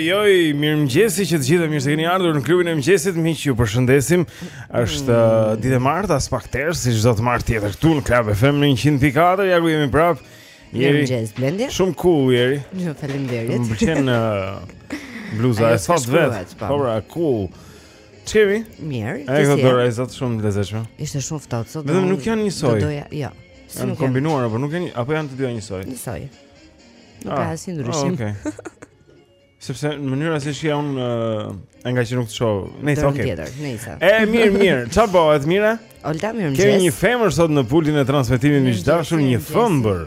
Ojojoj, mirëmëngjesi që të gjithë mirë se kini ardhur në klubin e mëngjesit. Miq, ju përshëndesim. Është mm. Uh, ditë e martë, aspak terr, si çdo të martë tjetër këtu në Club FM 104. Ja ku jemi prapë. Jeri. Mirëmëngjes, Blendi. Shumë cool jeri. Ju faleminderit. Më pëlqen uh, bluza e sot vet. Po, pra, cool. Ç'kemi? Mirë. Ai ka dorë ai zot shumë lezetshme. Ishte shumë ftohtë sot. Vetëm nuk janë njësoj. Doja, jo. Si nuk kombinuar apo nuk janë apo janë të dyja një soi? Njësoj. Nuk ah, ka asnjë ndryshim. Ah, okej. Sepse në mënyra se shija un e nga që nuk të shoh. Nejse, okay. Tjetër, nejse. E mirë, mirë. Ça bëhet, mira? Olta mirëmëngjes. Kemi një femër sot në pultin e transmetimit miq të dashur, një femër.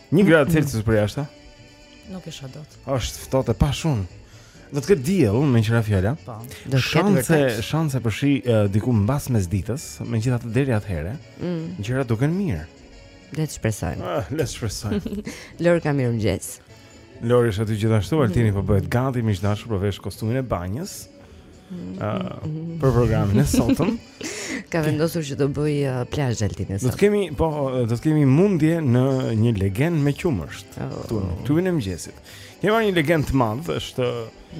Një gradë Celsius përjashta. Nuk e shoh dot. Është ftohtë po shumë. Do të ketë diell meqë ra fjala. Po. Do të ketë vërtet. Shanse, shanse për shi uh, diku mbas mesditës, megjithatë deri atëherë, mm. gjërat duken mirë. Le të shpresojmë. Ah, le të shpresojmë. Lorca mirëmëngjes. Lori është aty gjithashtu, Altini mm. po bëhet gati, miq të dashur, po vesh kostumin e banjës. uh, për programin e sotëm. Ka vendosur që të bëjë uh, plazh Altini sot. Do të kemi po do të kemi mundje në një legen me qumësht oh. këtu në klubin e mëngjesit. Kemi marrë një legen të madh, është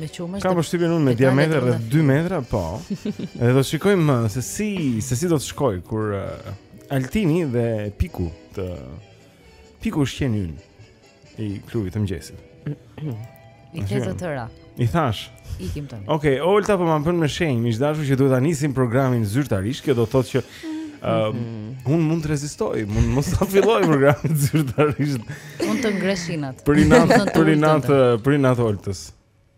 me qumësht. Kam përshtypjen unë me diametër rreth 2 metra, po. Edhe do shikojmë uh, se si se si do të shkojë kur uh, Altini dhe Piku të Piku është qeni. i klubit të mëngjesit. I ke të tëra. I thashë. Ikim tani. Okej, okay, Olta po më bën me shenjë, miq të dashur që duhet ta nisim programin zyrtarisht, kjo do të thotë që Uh, unë mund të rezistoj, mund mos ta filloj programin zyrtarisht. Mund të ngresh inat. Për inat, për inat, për inat Oltës.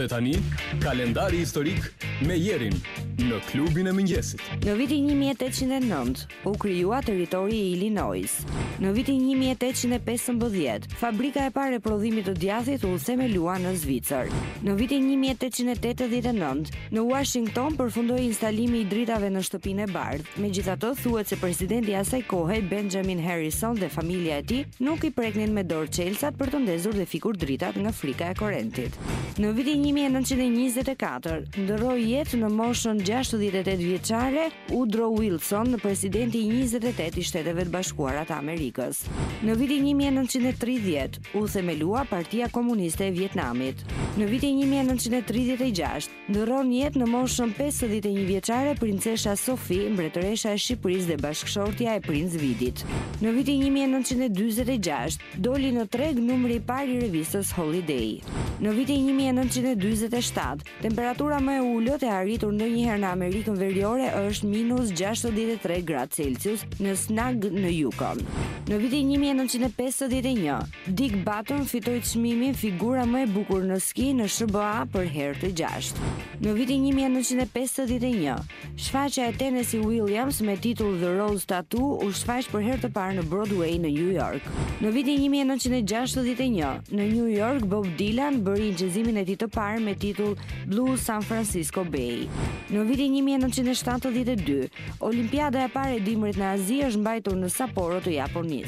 Dhe tani, kalendari historik me Jerin në klubin e mëngjesit. Në vitin një mijë e tetëqind e nëntë, u krijua territori i Illinois. Në vitin një mijë e tetëqind e pesëmbëdhjetë, fabrika e parë e prodhimit të djathit u themelua në Zvicër. Në vitin një mijë e tetëqind e tetëdhjetë e nëntë, në Uashington përfundoi instalimi i dritave në Shtëpinë e Bardhë, megjithatë thuhet se presidenti i asaj kohe, Benjamin Harrison dhe familja e tij nuk i preknin me dorë çelësat për të ndezur dhe fikur dritat nga frika e korrentit. Në vitin një mijë e nëntëqind e njëzet e katër, ndërroi jetë në moshën gjashtëdhjetë e tetë vjeçare Woodrow Wilson, presidenti i njëzet e tetë i Shteteve të Bashkuara të Amerikës. Në vitin një mijë e nëntëqind e tridhjetë, u themelua Partia Komuniste e Vietnamit. Në vitin një mijë e nëntëqind e tridhjetë e gjashtë, ndërron jetë në moshën pesëdhjetë e një vjeçare Princesha Sophie, Mbretëresha e Shqipërisë dhe bashkëshortja e Princ Vidit. Në vitin një mijë e nëntëqind e dyzet e gjashtë, doli në treg numri i parë i revistës Holiday. Në vitin një mijë e nëntëqind e dyzet e shtatë, Temperatura më e ulët e arritur ndonjëherë në Amerikën Veriore është minus 63 gradë Celsius në Snag në Yukon. Në vitin 1951, Dick Button fitoi çmimin Figura më e bukur në ski në SHBA për herë të gjashtë. Në vitin 1951, Shfaqja e Tennessee Williams me titull The Rose Tattoo u shfaq për herë të parë në Broadway në New York. Në vitin 1961, në New York Bob Dylan bëri incizimin e tij të parë me titull Blue San Francisco Bay. Në vitin 1972, Olimpiada e parë e dimrit në Azi është mbajtur në Sapporo të Japonisë.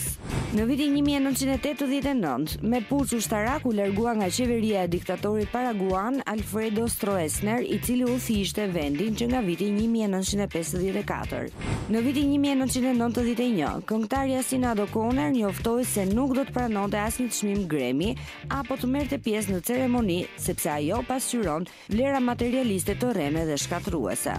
Në vitin një mijë e nëntëqind e tetëdhjetë e nëntë, me puç ushtarak u largua nga qeveria e diktatorit paraguan Alfredo Stroessner, i cili udhëhiqte vendin që nga viti një mijë e nëntëqind e pesëdhjetë e katër. Në vitin një mijë e nëntëqind e nëntëdhjetë e një, këngëtarja Sinead O'Connor njoftoi se nuk do të pranonte asnjë çmim Grammy apo të merrte pjesë në ceremoni, sepse ajo pasqyron Vlera materialiste të rreme dhe shkatërruese.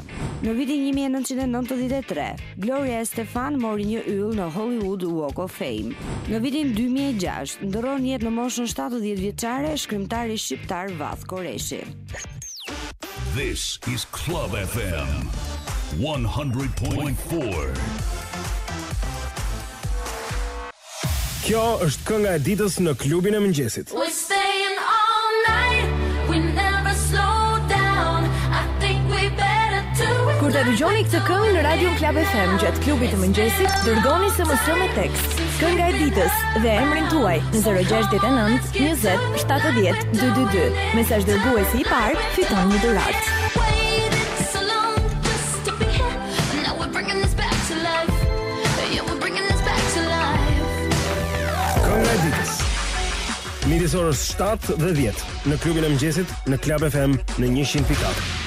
Në vitin një mijë e nëntëqind e nëntëdhjetë e tre, Gloria Estefan mori një yll në Hollywood Walk of Fame. Në vitin dy mijë e gjashtë, ndërron jetë në moshën shtatëdhjetë vjeçare shkrimtari shqiptar Vath Koreshi. This is Club FM 100.4. Kjo është kënga e ditës në klubin e mëngjesit. We're staying all night, we never slow down I think we better do it Kur ta dëgjoni këtë këngë në Radio Klab FM gjatë klubit të mëngjesit, dërgoni SMS me tekst, kënga e ditës dhe emrin tuaj në 069 20 70 222. Mesazh dërguesi i parë fiton një dhuratë. Waited so long, this Kënga e ditës. Midis orës 7 dhe 10 në klubin e mëngjesit në Club FM në 100.4.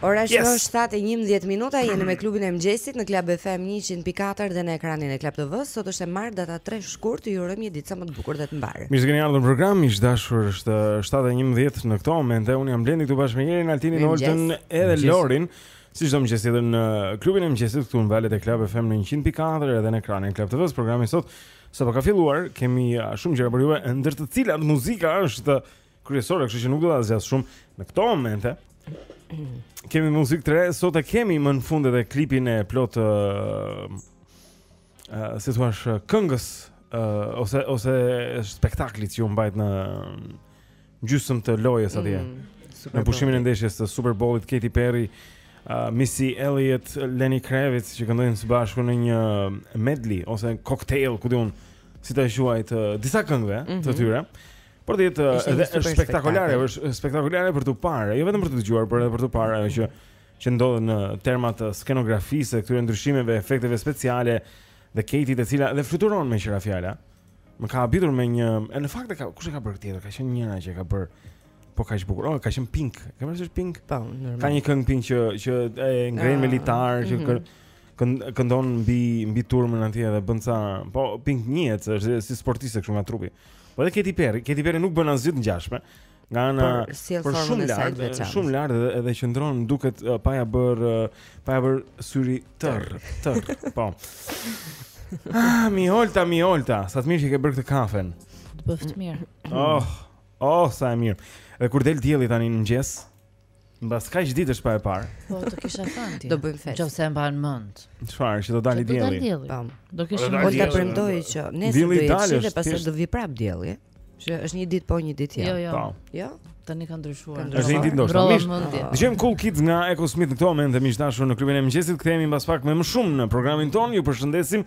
Ora është yes. 7:11 minuta, jeni me klubin e mëngjesit në Club FM 100.4 dhe në ekranin e Club TV. Sot është e martë data 3 shkurt, ju urojmë një ditë sa më të bukur dhe të mbarë. Mirë se keni ardhur në program, miq të dashur, është 7:11 në këtë moment dhe unë jam Blendi këtu bashkë me Jerin, Altinin, Oltën edhe Lorin. Si çdo mëngjes edhe në klubin e mëngjesit këtu në valët e Club FM në 100.4 edhe në ekranin e Club TV-s. Programi sot sapo ka filluar, kemi uh, shumë gjëra për ju, ndër të cilat muzika është kryesore, kështu që nuk do ta zgjas shumë në këto momente. Kemi muzikë të re, sot e kemi më në fund edhe klipin e plotë uh, uh, si thua këngës uh, ose ose spektaklit që u mbajt në gjysmë të lojës atje. Mm, në pushimin e ndeshjes të Super Bowl-it Katy Perry, uh, Missy Elliott, Lenny Kravitz që këndojnë së bashku në një medley ose cocktail, ku di unë si ta quaj të disa këngëve mm -hmm. të mhm. tyre. Por do jetë edhe spektakolare, është spektakolare për të parë, jo vetëm për të dëgjuar, por edhe për të parë ajo që që ndodh në terma të skenografisë, këtyre ndryshimeve, efekteve speciale dhe Katy e cila dhe fluturon meqë ra fjala. Më ka habitur me një, e në fakt e ka, kush e ka bërë tjetër? Ka qenë njëra që e ka bërë po kaq bukur. Oh, ka qenë Pink. Ka qenë është Pink? Po, normal. Ka një këngë Pink që që e ngrenë ah, me litar, që mm -hmm. këndon mbi mbi turmën atje dhe bën ca, po Pink njihet se është si sportiste kështu nga trupi. Po edhe Katy Perry, Katy Perry nuk bën asgjë të ngjashme. nga ana por shumë lart, shumë lart edhe edhe qëndron duket uh, pa ia bërë uh, pa ia bërë syri tërr, tërr. Po. Ah, mi Olta, mi Olta. Sa të mirë që ke bërë këtë kafen. Të bëftë mirë. Oh, oh, sa e mirë. Dhe kur del dielli tani në mëngjes, Mbas kaq ditësh pa e parë. Po të kisha thënë ty. Do bëjmë festë. Nëse e mban mend. Çfarë, që do dali dielli? Po. Do kish mund të premtoj që nesër do të jetë shi dhe pastaj do vijë prapë dielli. Që është një ditë po një ditë jo. Jo, jo. Po. Jo. Tani ka ndryshuar. Është një ditë ndoshta. Dëgjojmë Cool Kids nga Echosmith në këtë moment dhe miq të dashur në klubin e mëngjesit. Kthehemi mbas pak me më shumë në programin tonë. Ju përshëndesim.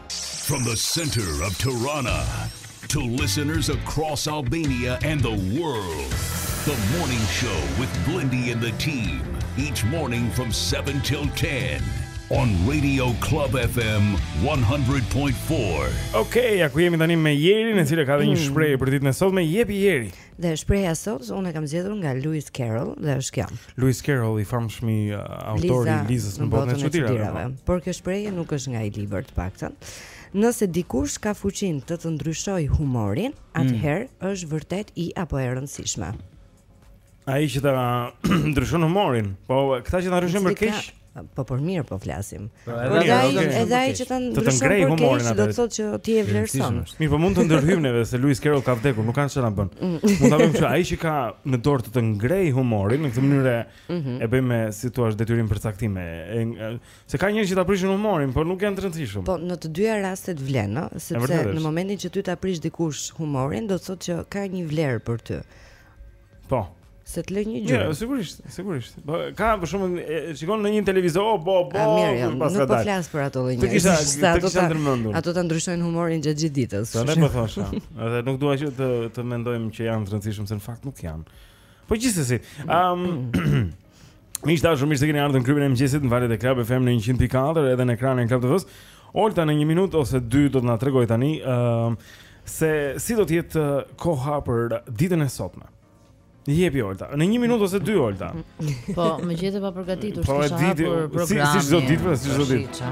From the center of Tirana to listeners across Albania and the world. The morning show with Blendi and the team each morning from 7 till 10 on Radio Club FM 100.4. Okej, okay, ja ku jemi tani me Jerin, e cila ka dhe një mm. shprehje për ditën e sotme, jepi Jeri. Dhe shprehjen sot unë e kam zgjedhur nga Lewis Carroll dhe është kjo. Lewis Carroll i famshëm i uh, autori i Lizës në botën e çudirave. Po. Por kjo shprehje nuk është nga ai libër të paktën. Nëse dikush ka fuqinë të të ndryshojë humorin, mm. atëherë mm. është vërtet i apo e rëndësishme. Ai që ta ndryshon humorin, po këta që ta ndryshojnë për keq. Po për mirë po flasim. Po, po edhe ai edhe ai që ta ndryshon për keq, do të thotë që ti e vlerëson. Mirë, po mund të ndërhyjmë neve se Luis Kerrell ka vdekur, nuk ka çfarë na bën. Mm. Mund ta bëjmë kështu, ai që ka në dorë të të ngrej humorin në këtë mënyrë mhm. e bëjmë si thua detyrim përcaktimi. Se ka njerëz që ta prishin humorin, por nuk janë të rëndësishëm. Po në të dyja rastet vlen, ëh, sepse në momentin që ty ta prish dikush humorin, do të thotë që ka një vlerë për ty. Po. Se të lënjë gjë. Jo, sigurisht, sigurisht. Po ka për shkakun shikon në një televizor, oh, po, po, po, jo, po, nuk po flas për ato gjëra. Të kisha, të kisha ndërmend. Ato ta ndryshojnë humorin gjatë gjithë ditës. Po unë po thosha. Edhe nuk dua që të të mendojmë që janë të rëndësishëm se në fakt nuk janë. Po gjithsesi, ëm um, Miq të dashur, mirë se keni ardhur në klubin e mëngjesit në valët e Club FM në 100.4 edhe në ekranin e Club TV-s. Olta në 1 minutë ose 2 do të na tregoj tani ë uh, se si do të jetë koha për ditën e sotme. Jepi Olta. Në 1 minutë ose 2 Olta. Po, më gjete pa përgatitur, po, s'e kisha hapur programin. Si si çdo ditë, si çdo ditë.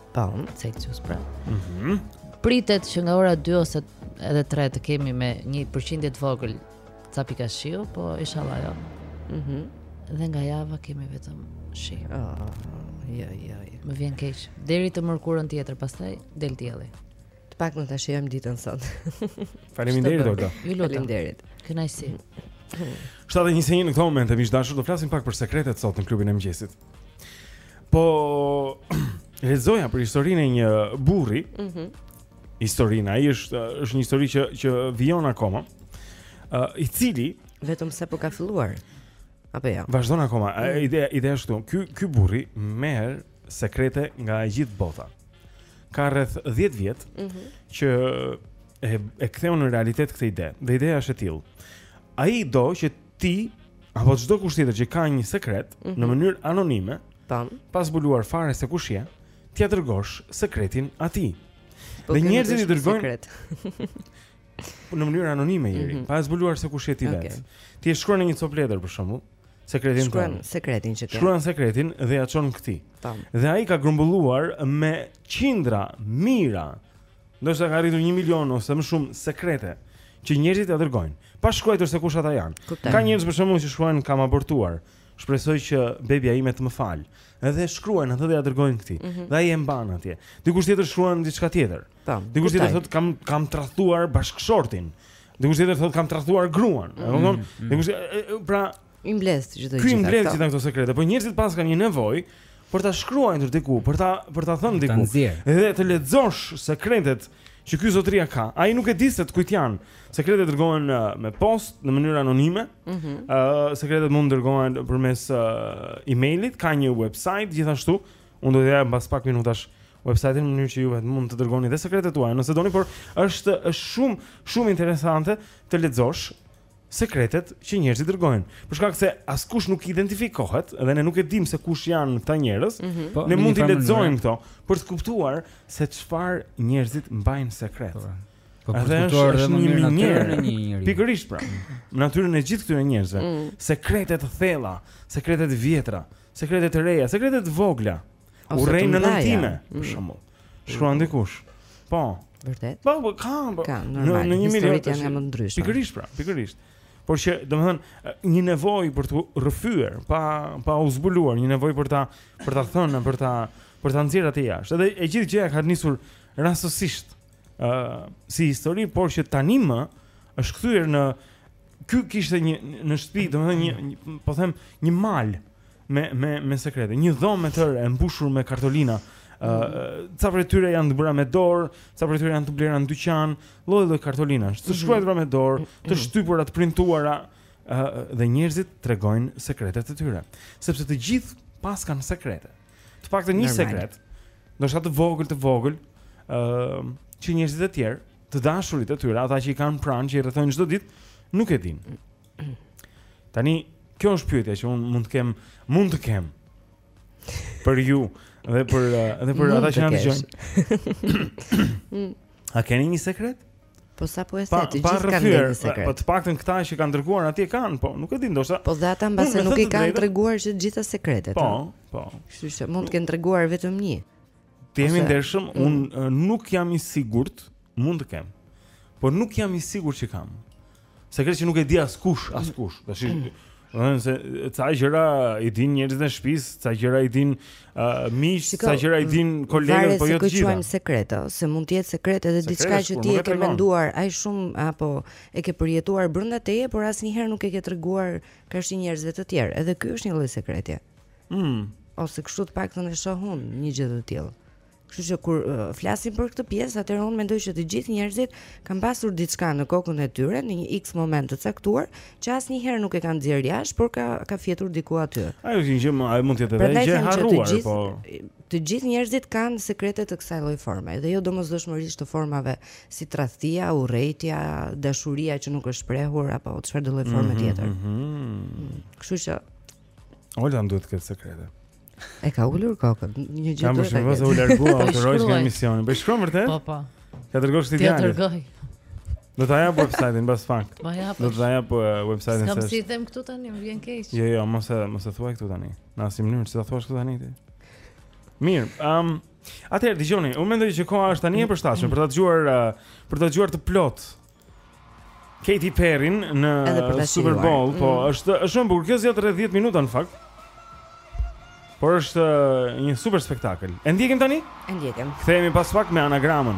Po, Celsius pra. Mhm. Mm Pritet që nga ora 2 ose edhe 3 të kemi me një përqindje të vogël ca pika shiu, po inshallah jo. Mhm. Mm dhe nga java kemi vetëm shi. Ah, jo, jo, jo. Më vjen keq. Deri të mërkurën tjetër, pastaj del dielli. Të paktën të shijojmë ditën sot. Faleminderit Olta. Ju lutem. Faleminderit. Kënaqësi. 7:21 në këtë moment miq të dashur do flasim pak për sekretet sot në klubin e mëngjesit. Po lexoja për historinë e një burri. Mhm. Mm historia e tij është është një histori që që vijon akoma. Ë uh, i cili vetëm se po ka filluar. Apo jo. Vazhdon akoma. Mm. Uh, ideja ideja është këtu. Ky ky burri merr sekrete nga e gjithë bota. Ka rreth 10 vjet mm -hmm. që e e ktheu në realitet këtë ide. Dhe ideja është e tillë. Ai do që ti apo çdo kush tjetër që ka një sekret mm -hmm. në mhm. mënyrë anonime, tan, pa zbuluar fare se kush je, t'ia dërgosh sekretin atij. Po dhe njerëzit i dërgojnë sekret. në mënyrë anonime Eri, mm -hmm. pa zbuluar se kush je ti okay. vetë. Ti e shkruan në një copë letër për shembull, sekretin tënd. Shkruan sekretin që ke. Shkruan sekretin dhe ia çon këtij. Dhe ai ka grumbulluar me qindra, mijëra Ndoshta ka arritur 1 milion ose më shumë sekrete që njerëzit ia dërgojnë, pa shkruajtur se kush ata janë. Kupton. Ka njerëz për shembull që shkruajnë kam abortuar, shpresoj që bebia ime të më fal. Edhe shkruajnë atë dhe ia dërgojnë këtij. Mm -hmm. Dhe ai e mban atje. Dikush tjetër shkruan diçka tjetër. Tam. Po, Dikush tjetër thotë kam kam tradhtuar bashkëshortin. Dikush tjetër thotë kam tradhtuar gruan. E kupton? Mm -hmm. Dikush pra I mbledh çdo gjë. Ky mbledh gjithë ato sekrete, por njerëzit paskan një nevojë për ta shkruar diku, për ta për ta thënë diku. Edhe të lexosh sekretet që ky zotria ka. Ai nuk e di se të kujt janë. Sekretet dërgohen uh, me postë në mënyrë anonime. Ëh, mm -hmm. uh, sekretet mund të dërgohen përmes uh, emailit, ka një website gjithashtu. Unë do të jap pas pak minutash website-in në mënyrë që ju vetë mund të dërgoni dhe sekretet tuaja nëse doni, por është është shumë shumë interesante të lexosh sekretet që njerëzit dërgojnë. Për shkak se askush nuk identifikohet dhe ne nuk e dimë se kush janë këta njerëz, mm -hmm. po, ne mund t'i lexojmë këto për të kuptuar se çfarë njerëzit mbajnë sekret. Po, po për të kuptuar edhe më mirë natyrën e një njeriu. Pikërisht pra, natyrën e gjithë këtyre njerëzve, mm. sekretet e thella, sekretet e vjetra, sekretet e reja, sekretet e vogla. Urrej nënën time, për mm. shembull. Shkruan dikush. Po. Vërtet? Po, po ka, po. Ka, normal. Në, në një milion të janë më ndryshme. Pikërisht pra, pikërisht. Por që, domethënë, një nevojë për t'u rrëfyer, pa pa u zbuluar, një nevojë për ta për ta thënë, për ta për ta nxjerrë atë jashtë. Edhe e gjithë gjëja ka nisur rastësisht ë uh, si histori, por që tani më është kthyer në ky kishte një në shtëpi, domethënë një, një po them një mal me me me sekrete. Një dhomë e tërë e mbushur me kartolina. Ë, mm -hmm. ca prej tyre janë të bëra me dorë, ca prej tyre janë të blera në dyqan, lloj-lloj kartolinash, të mhm. shkruar mm -hmm. me dorë, të mhm. shtypura, të printuara, ë dhe njerëzit tregojnë sekretet e tyre, sepse të gjithë paskan sekrete. Të paktën një sekret, ndoshta të vogël, të vogël, ë që njerëzit e tjerë, të dashurit e tyre, ata që i kanë pranë, që i rrethojnë çdo ditë, nuk e dinë. Tani, kjo është pyetja që un mund të kem, mund të kem për ju dhe për edhe për ata që na dëgjojnë. A keni një sekret? Po sa po e se të gjithë kanë një sekret. Po të paktën këta që kanë dërguar atje kanë, po nuk e di ndoshta. Po dhe ata mbase nuk i kanë treguar që të gjitha sekretet. Po, po. Kështu që mund të kenë treguar vetëm një. Të jem i ndershëm, mm. un uh, nuk jam i sigurt, mund të kem. Por nuk jam i sigurt që kam. Sekret që nuk e di askush, askush. Tash, mm. do të se ca gjëra i din njerëzit e shtëpisë, ca gjëra i din uh, miq, ca gjëra i din mm, kolegët, po jo të gjitha. Varet se kë quajmë sekret, se mund të jetë sekret edhe diçka që ti e ke menduar aq shumë apo e ke përjetuar brenda teje, por asnjëherë nuk e ke treguar kështu njerëzve të tjerë. Edhe ky është një lloj sekreti. Mm. Ose kështu të paktën e shoh unë një gjë të tillë. Kështu që kur uh, flasim për këtë pjesë, atëherë unë mendoj që të gjithë njerëzit kanë pasur diçka në kokën e tyre në një X moment të caktuar, që asnjëherë nuk e kanë nxjerr jashtë, por ka ka fjetur diku aty. Ajo është një gjë, ajo mund të jetë edhe gjë e harruar, po të gjithë njerëzit kanë sekrete të kësaj lloj forme dhe jo domosdoshmërisht të formave si tradhtia, urrejtja, dashuria që nuk është shprehur apo çfarëdo lloj forme mm -hmm, tjetër. Mm -hmm. Kështu që Olta duhet të ketë sekrete. E ka ulur kokën. Një gjë. Kam shumë vështirë u largua Olta nga emisioni. Po shkruan vërtet? Po po. Ia dërgoj këtë ditë. Ia dërgoj. Do ta jap website-in pas fakt. Po ja. Do ta jap uh, website-in. Ka, s'i them këtu tani, më vjen keq. Jo, jo, mos e mos e thuaj këtu tani. Në asnjë mënyrë, s'e thua këtu tani ti. Mirë. Ehm, um, atëherë dëgjoni, unë mendoj që koha është tani e përshtatshme për ta dëgjuar uh, për ta dëgjuar të plotë Katy Perry në Super Bowl, po mm. është është shumë bukur. Kjo zgjat rreth 10 minuta në fakt. Por është uh, një super spektakël. E ndjekim tani? E ndjekim. Kthehemi pas pak me anagramën.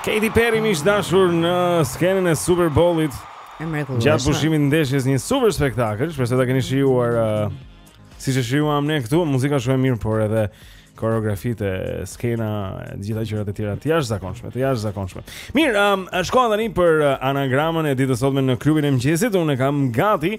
Katy Perry miq të dashur në skenën e Super Bowl-it. Gjatë pushimit të ndeshjes një super spektakël, shpresoj ta keni shijuar uh, siç e shijuam ne këtu, muzika shumë e mirë, por edhe koreografitë, skena, të gjitha gjërat e tjera të jashtëzakonshme, të jashtëzakonshme. Mirë, um, shkojmë tani për uh, anagramën e ditës së sotme në klubin e mëngjesit. Unë kam gati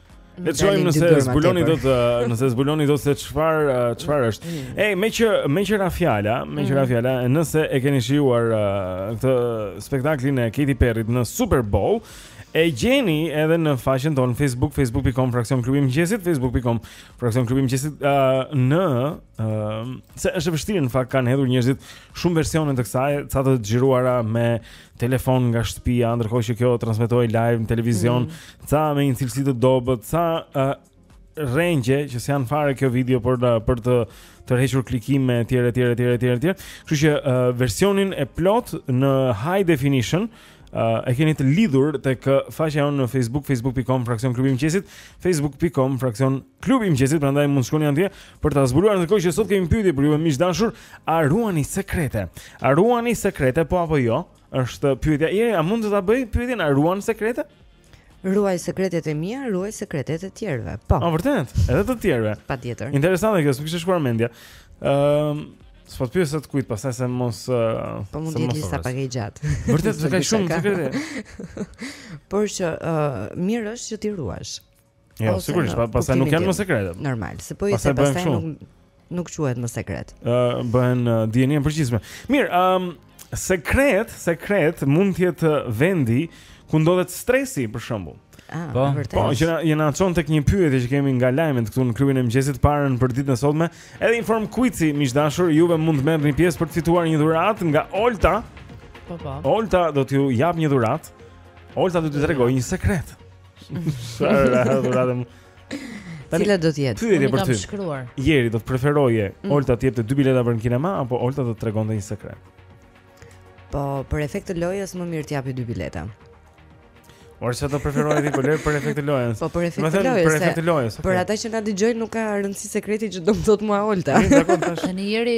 Le të shohim nëse zbuloni dot, nëse zbuloni dot se çfarë çfarë është. Mm. Ej, meqë meqë ra fjala, meqë ra mm. fjala, nëse e keni shijuar këtë spektaklin e Katy Perry në Super Bowl, e gjeni edhe në faqen tonë Facebook, facebook.com fraksion klubi i mëngjesit, facebook.com fraksion klubi i mëngjesit, uh, në uh, se është e vështirë në fakt kanë hedhur njerëzit shumë versione të kësaj, ca të xhiruara me telefon nga shtëpia, ndërkohë që kjo transmetohej live në televizion, mm. ca me një cilësi të dobët, ca uh, rrengje që s'janë fare kjo video për da, për të tërhequr klikime etj etj etj etj etj. Kështu që uh, versionin e plotë në high definition Uh, e keni të lidhur tek faqja jonë në Facebook, facebook.com fraksion klubi i mëngjesit, facebook.com fraksion klubi i mëngjesit, prandaj mund të shkoni atje për ta zbuluar ndërkohë që sot kemi pyetje për ju miq të dashur, a ruani sekrete? A ruani sekrete po apo jo? Është pyetja. Je, a mund të ta bëj pyetjen a ruan sekrete? Ruaj sekretet e mia, ruaj sekretet e të tjerëve. Po. A vërtet? Edhe të tjerëve. Patjetër. Interesante kjo, s'më kishte shkuar mendja. Ëm, ehm, um, s'po të pyes të kujt pastaj se mos uh, Po mund të jetë lista pak e gjatë. Vërtet, ka shumë sekrete. Por që uh, mirë është që t'i ruash. Jo, Ose sigurisht, në pa- pastaj nuk kuptimin janë tim. më sekrete. Normal, se po i Pastaj se bëhen pastaj kështu. nuk nuk quhet më sekret. Ë, bëhet uh, dijeni e përgjithshme. Mirë, ëm sekret, sekret mund të jetë ë, vendi ku ndodhet stresi për shembull. Ah, Po, e vërtetë. Po, që na, që na çon tek një pyetje që kemi nga lajmet këtu në klubin e mëngjesit të parën për ditën e sotme. Edhe inform quizi, miq dashur, juve mund të merrni pjesë për të fituar një dhuratë nga Olta. Po po. Olta do t'ju japë një dhuratë. Olta do t'ju tregojë një sekret. Sa ra dhuratëm. Tani Cila do të jetë? Pyetje për ty. Jeri do të preferoje mm. Olta të jepte dy bileta për në kinema apo Olta do të tregonte një sekret? Po, për efekt të lojës më mirë të japë dy bileta. Por çfarë do preferoje ti për lojë për efekt të lojës? Po për efekt të lojës. Për efekt të lojës. Për ata që na dëgjojnë nuk ka rëndësi sekreti që do t'më thotë mua Olta. Tani Jeri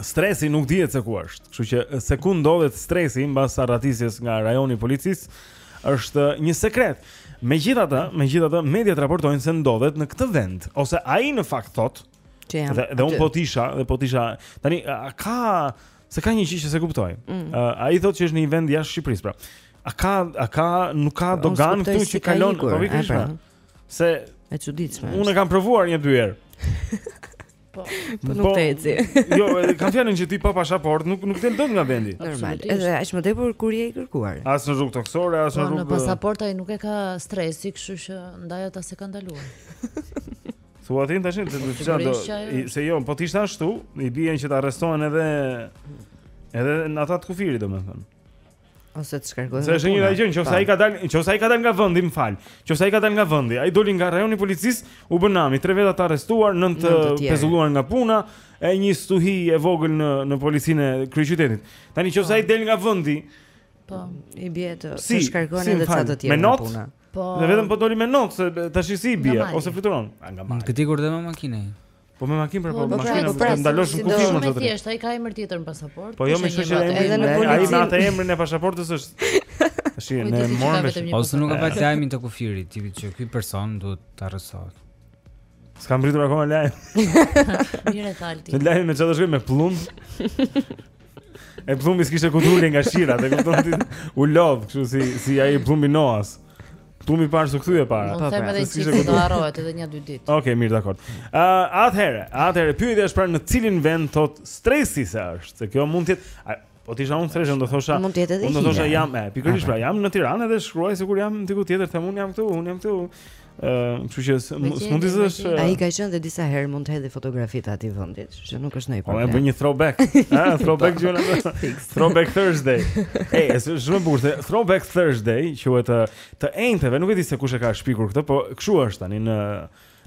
Stresi nuk dihet se ku është. Kështu që se ku ndodhet stresi mbas arratisjes nga rajoni i policisë është një sekret. Megjithatë, megjithatë mediat raportojnë se ndodhet në këtë vend ose ai në fakt thotë që janë. Dhe, dhe unë po t'isha, dhe po t'isha. Tani a ka se ka një gjë që s'e kuptoj. Mm. Uh, ai thotë që është në një vend jashtë Shqipërisë, pra. A ka a ka nuk ka doganë këtu që kalon po pra. Se e çuditshme. Unë kam provuar një dy herë. Po, po nuk po, eci. Jo, kam fjalën që ti pa pasaportë nuk nuk del dot nga vendi. Normal. Edhe aq më tepër kur je i kërkuar. As në rrugë toksore, as në po, rrugë. Po pasaporta ai nuk e ka stresi, kështu që ndaj ata s'e kanë ndaluar. Thua ti tash se do të do se jo, po të ishte ashtu, i bie që të arrestohen edhe edhe në ata të kufirit domethënë. ose të shkarkohen. Se është një gjë, nëse ai ka dalë, nëse ai ka dalë nga vendi, më fal. Nëse ai ka dalë nga vendi, ai doli nga rajoni i policisë, u bë nami, tre veta të arrestuar, nëntë të pezulluar nga puna, e një stuhi e vogël në në policinë e kryeqytetit. Tani nëse po. ai del nga vendi, po, i bie të si, shkarkohen edhe ca të tjerë nga puna. Po. Dhe vetëm po doli me not se tash si i bie ose fluturon. Nga marrë. Ke të ikur dhe me makinë. Po me makinë pra, po, po pra, makinë, po pra, të ndalojnë në kufi more zotëri. Thjesht, ai ka emër tjetër në pasaportë. Po jo, më thjesht ai emrin, ai me atë emrin e pasaportës është. Tashi ne morëm me ose nuk ka pas lajmin te kufiri, tipi që ky person duhet të arrestohet. S'ka mbërritur akoma lajm. Mirë thua ti. Po lajmi me çfarë shkoi me pëllumb. E pëllumbi s'kishte ku ulej nga shirat, e kupton ti? U lodh, kështu si si ai pëllumbi i Noes. Tu mi parë së këthy e para Më themi dhe çikë të do arrijë edhe një dy dit Oke, mirë, dakord uh, Atëhere, atëhere, pyetja është pra në cilin vend thotë stresi se është Se kjo mund të jetë Po t'isha unë stresi, unë do thosha Mund të jetë edhe Unë do thosha jam, e, pikërish pra, jam në Tiranë edhe shkruaj sikur jam diku tjetër Them unë jam këtu, unë jam këtu Kështu që s'mund të zësh. Ai ka qenë dhe disa herë mund të hedhë fotografitë atij vendit. Kështu që nuk është ndonjë problem. Po e bën një throwback. Ah, throwback gjëra. throwback Thursday. Ej, është shumë bukur. Throwback Thursday quhet të, të enjteve, nuk e di se kush e ka shpikur këtë, po kshu është tani në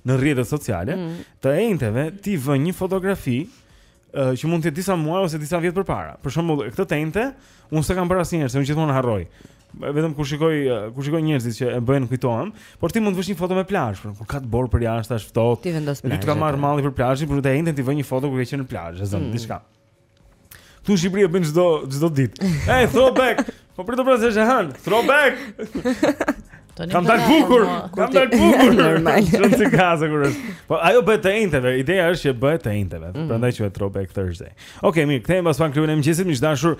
në rrjetet sociale. Mm. Të enjteve ti vë një fotografi uh, që mund të jetë disa muaj ose disa vjet përpara. Për shembull, këtë të enjte unë s'e kam bërë asnjëherë, se unë gjithmonë harroj. vetëm kur shikoj kur shikoj njerëzit që e bëjnë kujtohem, por ti mund të vësh një foto me plazh, por kur ka dëborë përjashta dhe është ftohtë. Ti vendos plazhin. Ti të ka marr po. malli për plazhin, por të enjten ti vë një foto kur ke qenë në plazh, e zon mm. diçka. Te Shqipëria e bën çdo çdo ditë. Hej, throwback. Po prit pra se është e hënë. Throwback. Kam dal bukur, kam dal bukur normal. Shumë si kaza kur është. Po ajo bëhet të enjteve, ideja është që bëhet të enjteve. Mm. Prandaj quhet Throwback Thursday. Okej, okay, mirë, kthehemi pas pak në klubin e mëngjesit, miq të dashur,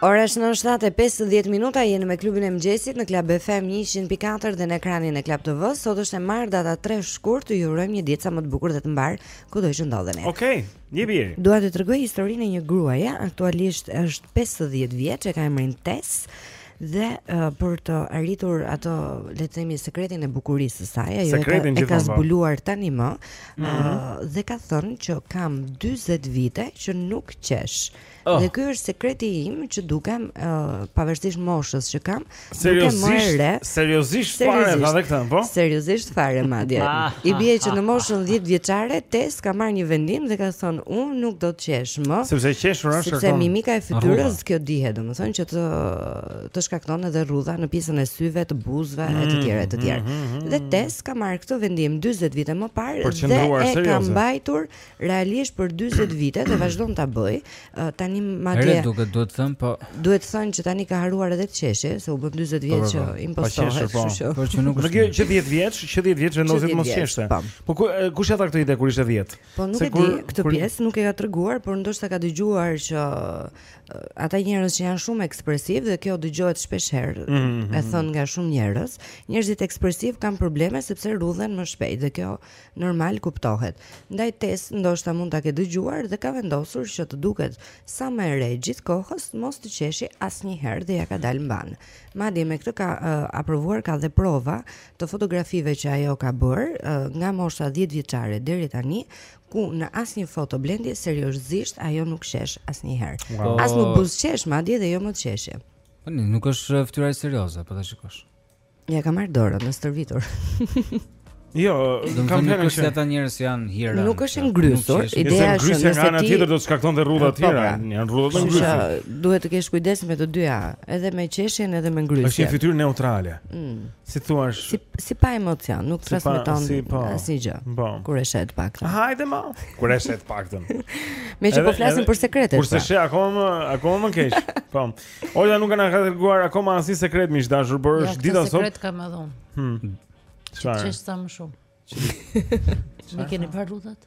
Ora është 9 e 50 minuta jeni me klubin e mëngjesit në Club FM 100.4 dhe në ekranin e Club TV. Sot është e martë data 3 shkurt, ju urojmë një ditë sa më të bukur dhe të mbarë kudo që ndodheni. Okej, okay, Enjbi. Dua të tregoj historinë e një gruaje, aktualisht është 50 vjeç, e ka emrin Tess dhe uh, për të arritur atë le të themi sekretin e bukurisë së saj, ajo e ka, e ka po. zbuluar tani më mm -hmm. uh, mhm. dhe ka thënë që kam 40 vite që nuk qesh. Oh. Dhe ky është sekreti im që dukem uh, pavarësisht moshës që kam, dukem më e re. Seriozisht fare edhe këtë, po? Seriozisht fare madje. Ah. I bie që në moshën 10 vjeçare Tess ka marrë një vendim dhe ka thënë unë nuk do të qesh më. Sepse e qeshura është. Sepse mimika e fytyrës kjo dihet Domethënë që të të shkakton edhe rrudha në pjesën e syve, të buzëve e të tjera e të tjera. Mm, mm, mm, dhe Tess ka marrë këtë vendim 40 vite më parë dhe e serioze. ka mbajtur realisht për 40 vite dhe vazhdon ta bëjë. Uh, tani madje Edhe duket duhet të thënë po duhet të thënë që tani ka harruar edhe të qeshi, se u bënë 40 vjet po, po, që po. impostohet, kështu po. që. Por që nuk është. Nuk që 10 vjeç, që 10 vjeç vendosi të mos qeshte. Po kush ia tha këtë ide kur ishte 10? Po nuk e di, këtë pjesë nuk e ka treguar, por ndoshta ka dëgjuar që ata njerëz që janë shumë ekspresivë dhe kjo dëgjohet shpesh herë, mm -hmm. e thënë nga shumë njerëz, njerëzit ekspresivë kanë probleme sepse rrudhosen më shpejt dhe kjo normal kuptohet. Ndaj Tess ndoshta mund ta ketë dëgjuar dhe ka vendosur që të duket sa më e re gjithë kohës, mos të qeshi asnjëherë dhe ia ka dalë mbanë. Madje me këtë ka uh, provuar ka dhe prova të fotografive që ajo ka bërë nga mosha 10 vjeçare deri tani ku në asnjë foto Blendi seriozisht ajo nuk qesh asnjëherë. Wow. As nuk buzëqesh madje dhe jo më të qeshë. Po nuk është fytyra serioze, po ta shikosh. Ia ka marrë dorën, e stërvitur. Jo, dua të them se ata njerëz janë hira. Nuk është ngrysur, ideja është se ngrysja nga ana tjetër do të shkaktonte dhe rrudha të tjera, pra. janë rrudha të ngrysura. Duhet të kesh kujdes me të dyja, edhe me qeshjen edhe me ngrysjen. Është një fytyrë neutrale. Mm. si thua si si pa emocion, nuk si transmeton si po. asnjë gjë. Po. Kur e shet pak. Hajde më. Kur e shet pak. Meqë po flasim për sekretet. Kur se pra. shet akoma akoma më keq. Po. Oja nuk kanë treguar akoma asnjë sekret miq të dashur, por është dita sot. Sekret kam dhon. Hm. Çfarë? Ç'është më shumë. Ç'është? Ne keni parë lutat?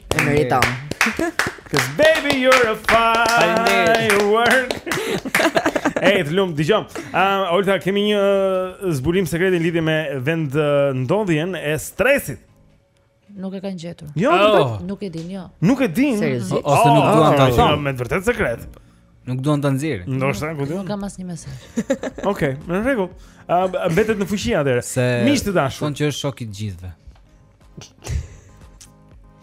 E meriton. Cuz baby you're a firework. Ej, të lumë, të dëgjojmë uh, Olta, kemi një zbulim sekreti në lidhje me vend uh, ndodhjen e stresit Nuk e kanë gjetur Jo, oh. nuk e din, jo Nuk e din Seriozisht Ose nuk oh, duan ta oh, thonë Me të vërtet sekret Nuk duan ta nxjerrin Ndoshta nuk duan Nuk kam asnjë mesaj Oke, okay, në rregull uh, mbetet në fuqi atëherë Se miq të dashur Thonë që është shok i të gjithëve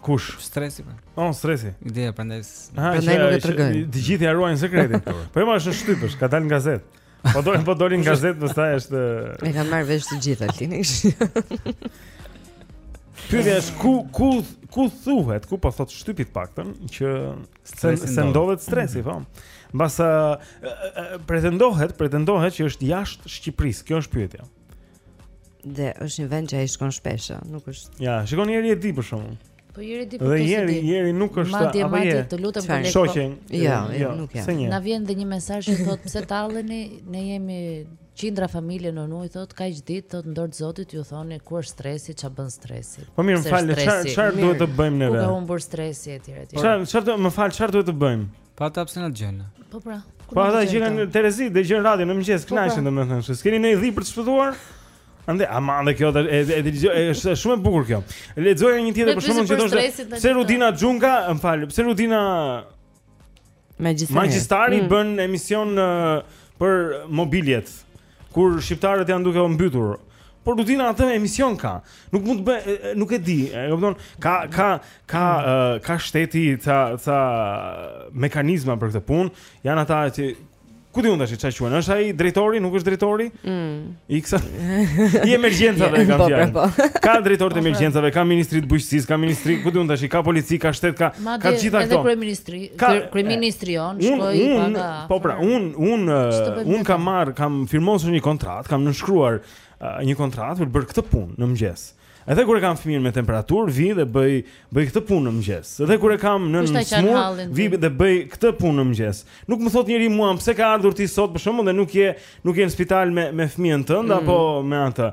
Kush? Stresi. Po, oh, stresi. Ide, prandaj. Prandaj nuk e tregojnë. Të gjithë ia ruajnë sekretin. Po më është shtypësh, ka dalë në gazetë. Po doli në, po doli në gazetë, pastaj është E kanë marrë vesh të gjithë Altin. Pyetja është ku ku ku thuhet, ku po thot shtypi të paktën që se se ndodhet stresi, po. Me sa pretendohet, pretendohet që është jashtë Shqipërisë. Kjo është pyetja. Ëh. Dhe është një vend që ai shkon shpesh, nuk është. Ja, shikon njëri e di për shembull. Po jeri di për këtë. Dhe jeri, jeri nuk është apo jeri. Madje madje të lutem për lekë. Shoqen. Jo, jo, nuk jam. Na vjen dhe një mesazh që thotë pse talleni, ne jemi qindra familje nën ujë thotë kaq ditë thotë n'dorë t'Zotit ju thoni ku është stresi, ça bën stresi. Po mirë, më fal, çfarë çfarë duhet të bëjmë neve? Ku ka humbur stresi etj etj. Çfarë çfarë më fal, çfarë duhet të bëjmë? Po ata pse na dëgjon. Po pra. Po ata që kanë terezi, dëgjojnë radio në mëngjes, po pra. kënaqen domethënë, se s'keni ndonjë xhip për të shpëtuar. Ande, a ma ande kjo e e dëgjoj, është shumë e bukur kjo. Lexova një tjetër për shembull që thoshte pse Rudina Xhunga, më fal, pse Rudina Magjistari, Magjistari mm. bën emision uh, për mobiljet. Kur shqiptarët janë duke u mbytur, por Rudina atë emision ka. Nuk mund të bëj, nuk e di, e kupton? Ka ka ka uh, ka shteti ca ca mekanizma për këtë punë. Janë ata që Ku di unë tash çfarë quhen? Është ai drejtori, nuk është drejtori? Mm. Iksa. I emergjencave kam, po, fjalën. Po, po. Ka drejtor të emergjencave, ka ministri të bujqësisë, ka ministri, ku di unë tash, ka polici, ka shtet, ka ka gjitha këto. Edhe kryeministri. Ka kryeministri on shkoi pa nga. Po pra, un un un kam marr, kam firmosur një kontratë, kam nënshkruar një kontratë për të bërë këtë punë në mëngjes. Edhe kur e kam fëmijën me temperaturë, vi dhe bëj bëj këtë punë në mëngjes. Edhe kur e kam nënën smur, vi dhe bëj këtë punë në mëngjes. Nuk më thot njeri mua pse ka ardhur ti sot për shembull dhe nuk je nuk je në spital me me fëmijën tënd mm. apo me atë.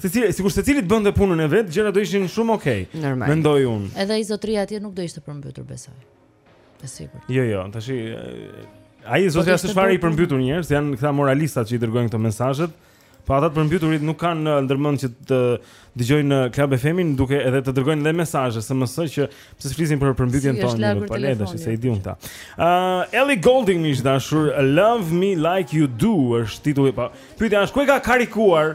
Secili, sikur secili të bënte punën e vet, gjërat do ishin shumë okay. Normal. Mendoj unë. Edhe ai zotria atje nuk do ishte përmbytur, besoj. Të sigurt. Jo, jo, tash ai zotria s'është fare i përmbytur njerëz, janë këta moralistat që i dërgojnë këto mesazhet. Po ata të përmbyturit nuk kanë uh, ndërmend që të dëgjojnë uh, Club FM-in dhe edhe të dërgojnë dhe mesazhe SMS që pse flisni për përmbytjen si tonë në palet, tash se i diun ta. Ë uh, Ellie Goulding miq të dashur, Love Me Like You Do është titulli pa. Po, pyetja është ku e ka karikuar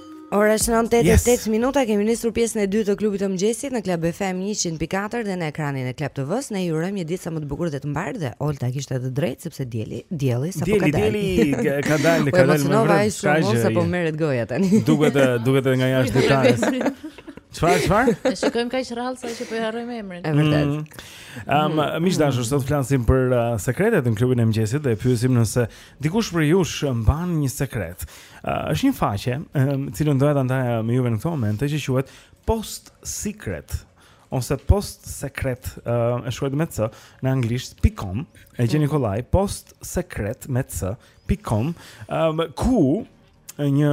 Ora është 9:08 minuta, kemi nisur pjesën e dytë të klubit të mëngjesit në Club FM 104 dhe në ekranin e Club TV-së. Ne ju urojmë një ditë sa më të bukur dhe të mbarë dhe Olta kishte të drejtë sepse dielli, dielli sapo ka dalë. Dielli ka dalë, po ka dalë më vërë. Ka gjë. S'a po merret goja tani. Duket duket edhe nga jashtë detajes. Çfarë, çfarë? Ne e shikojmë kaq rrallë sa që po i harrojmë emrin. Është vërtet. Mm. Ëm, mm. miq të dashur, sot flasim për uh, sekretet në klubin e mëngjesit dhe pyesim nëse Dikush prej jush mban një sekret. Është një faqe, e cilën doja ta ndaja me juve në këto momente, që quhet Post Secret ose post sekret, e shkruajtur me c në anglisht.com, e gjeni mhm. kollaj Post Secret me c.com, ku një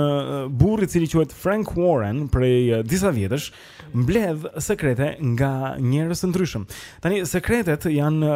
burrë i cili quhet Frank Warren prej disa vjetësh mbledh sekrete nga njerëz të ndryshëm. Tani sekretet janë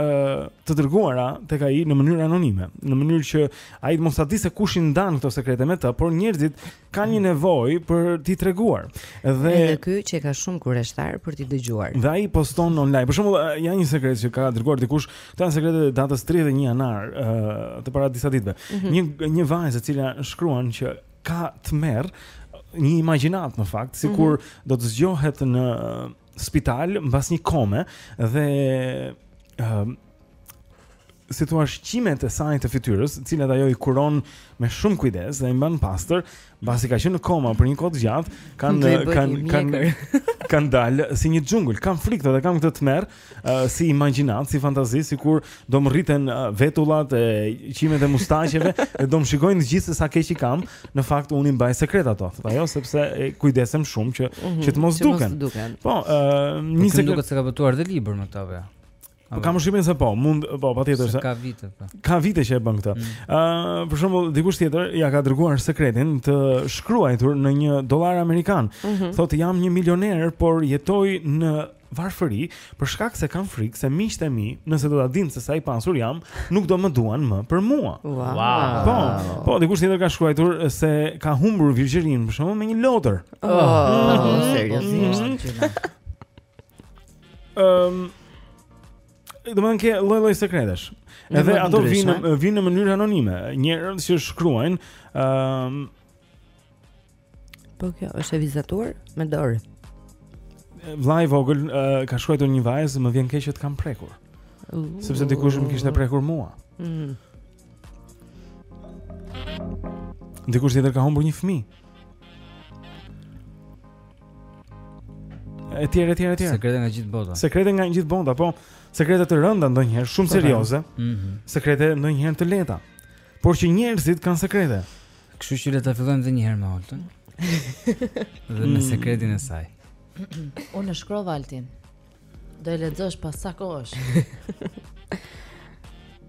të dërguara tek ai në mënyrë anonime, në mënyrë që ai të mos ta di se kush i ndan këto sekrete me të, por njerëzit kanë një nevojë për t'i treguar. Dhe edhe ky qenka shumë kureshtar për t'i dëgjuar. Dhe ai i poston online. Për shembull, ja një sekret që ka dërguar dikush Këto janë sekretet e datës 31 janar, ë uh, të para disa ditëve. Mm -hmm. Një një vajzë e cila shkruan që ka tmerr një imagjinatë në fakt, sikur mm -hmm. do të zgjohet në spital mbas një kome dhe ë uh, si të thuash qimet e saj të fytyrës, të cilat ajo i kuron me shumë kujdes dhe i mban pastër, Mbasi ka qenë në koma për një kohë të gjatë, kanë kanë kanë kanë dalë si një xhungul, kam frikë thotë dhe kam këtë tmerr, uh, si imagjinatë, si fantazi, sikur do më rriten uh, vetullat e qimet e mustaqeve dhe do më shikojnë të gjithë se sa keq i kam. Në fakt unë i mbaj sekret ato, thotë ajo, sepse kujdesem shumë që mm -hmm, që të mos duken. Po, uh, një sekret duket se ka botuar dhe libër me këto. Po kam përshtypjen se po, mund po patjetër se ka vite po. Ka vite që e bën këtë. Ëh, mm. uh, për shembull, dikush tjetër ia ka dërguar sekretin të shkruajtur në një dollar amerikan. Mm -hmm. Thotë jam një milioner, por jetoj në varfëri për shkak se kam frikë se miqtë e mi, nëse do ta dinë se sa i pasur jam, nuk do më duan më për mua. Wow. wow. Po, po dikush tjetër ka shkruajtur se ka humbur virgjërinë për shembull me një lodër. Oh, mm -hmm. seriozisht. Mm -hmm. Ehm um, domethënë ke lloj lloj sekretesh. Edhe ato vijnë vijnë në mënyrë anonime. Njerëz që shkruajnë, ëm ehm, um, Po kjo është e vizatuar me dorë. Vëllai i vogël uh, ka shkruar një vajzë, më vjen keq që të kam prekur. Uh, Sepse dikush më kishte prekur mua. Mm. Dikush tjetër ka humbur një fëmijë. Etj, etj, etj. Sekrete nga gjithë bota. Sekrete nga gjithë bota, po. Sekrete të rënda ndonjëherë, shumë po, po. serioze. Mhm. Mm sekrete ndonjëherë të lehta. Por që njerëzit kanë sekrete. Kështu që le ta fillojmë edhe një herë me Oltën. Dhe me mm. sekretin e saj. Unë shkrova Altin. Do e lexosh pas ca kohësh.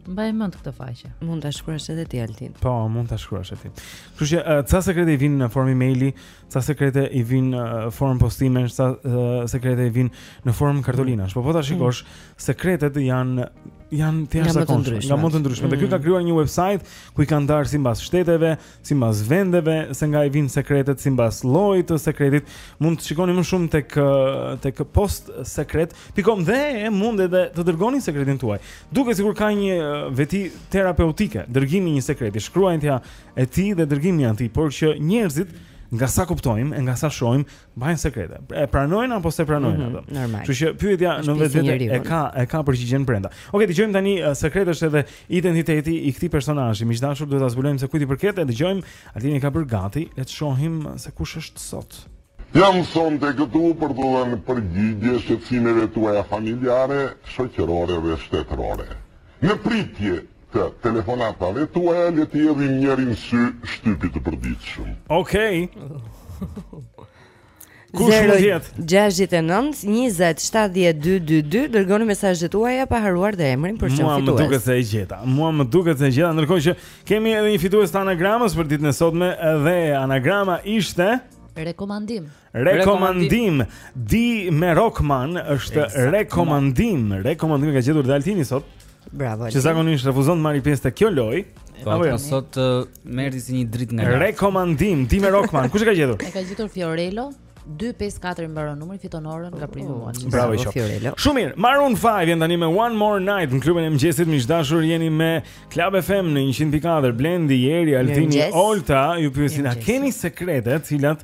Mbaj mend këtë faqe. Mund ta shkruash edhe ti Altin. Po, mund ta shkruash edhe ti. Kështu që uh, ca sekrete i vijnë në formë emaili, ca sekrete i vijnë në uh, formë postimesh, ca uh, sekrete i vijnë në formë kartolinash. Po po ta shikosh, mm. sekretet janë janë të jashtëzakonshme, nga më të ndryshmet. Dhe ky ka mm. krijuar një website ku i kanë ndarë simbas shteteve, simbas vendeve se nga i vijnë sekretet, simbas llojit të sekretit, mund të shikoni më shumë tek tek PostSecret pikë com dhe e mund edhe të dërgoni sekretin tuaj. Duket sikur ka një veti terapeutike, dërgimi i një sekreti, shkruajtja e tij dhe dërgimi i tij, por që njerëzit nga sa kuptojmë e nga sa shohim, Mbajnë sekrete. E pranojnë apo s'e pranojnë mhm, ato? Mm -hmm, normal. Kështu që pyetja në vetvete e ka përgjigjen brenda. Okej, okay, dëgjojmë tani uh, sekret është edhe identiteti i këtij personazhi. Miq të dashur, duhet ta zbulojmë se kujt i përket e dëgjojmë. Altini e ka bërë gati, le të shohim se kush është sot. Jam sonte këtu për t'u dhënë përgjigje shqetësimeve tuaja familjare, shoqërore dhe shtetërore. Në pritje, të telefonatave tuaja le t'i hedhim njërin sy shtypit të përditshëm. Okej. Okay. Kush mund të jetë? 69 20 7222 dërgoni mesazhet tuaja pa harruar dhe emrin për t'u shpallur fitues. Mua më duket se e gjeta. Mua më duket se e gjeta, ndërkohë që kemi edhe një fitues të anagramës për ditën e sotme dhe anagrama ishte rekomandim. Rekomandim Di me rokman është rekomandim Rekomandim e ka gjetur dhe Altini sot Bravo Altini Që zakonisht refuzon të marrë pjesë te kjo lojë Po, Apo jo? sot uh, më erdhi si një dritë nga lart Rekomandim Di me rokman Kush e ka gjetur? E ka gjetur Fiorello 254 mbaron numri fiton orën nga Prime oh, One. Bravo i qoftë. Shumë mirë. Maroon 5 vjen tani me One More Night në klubin e mëngjesit. Miq të dashur, jeni me Club FM në 104 Blendi, Eri, Altini, Olta. Ju pyesin a keni sekrete, të cilat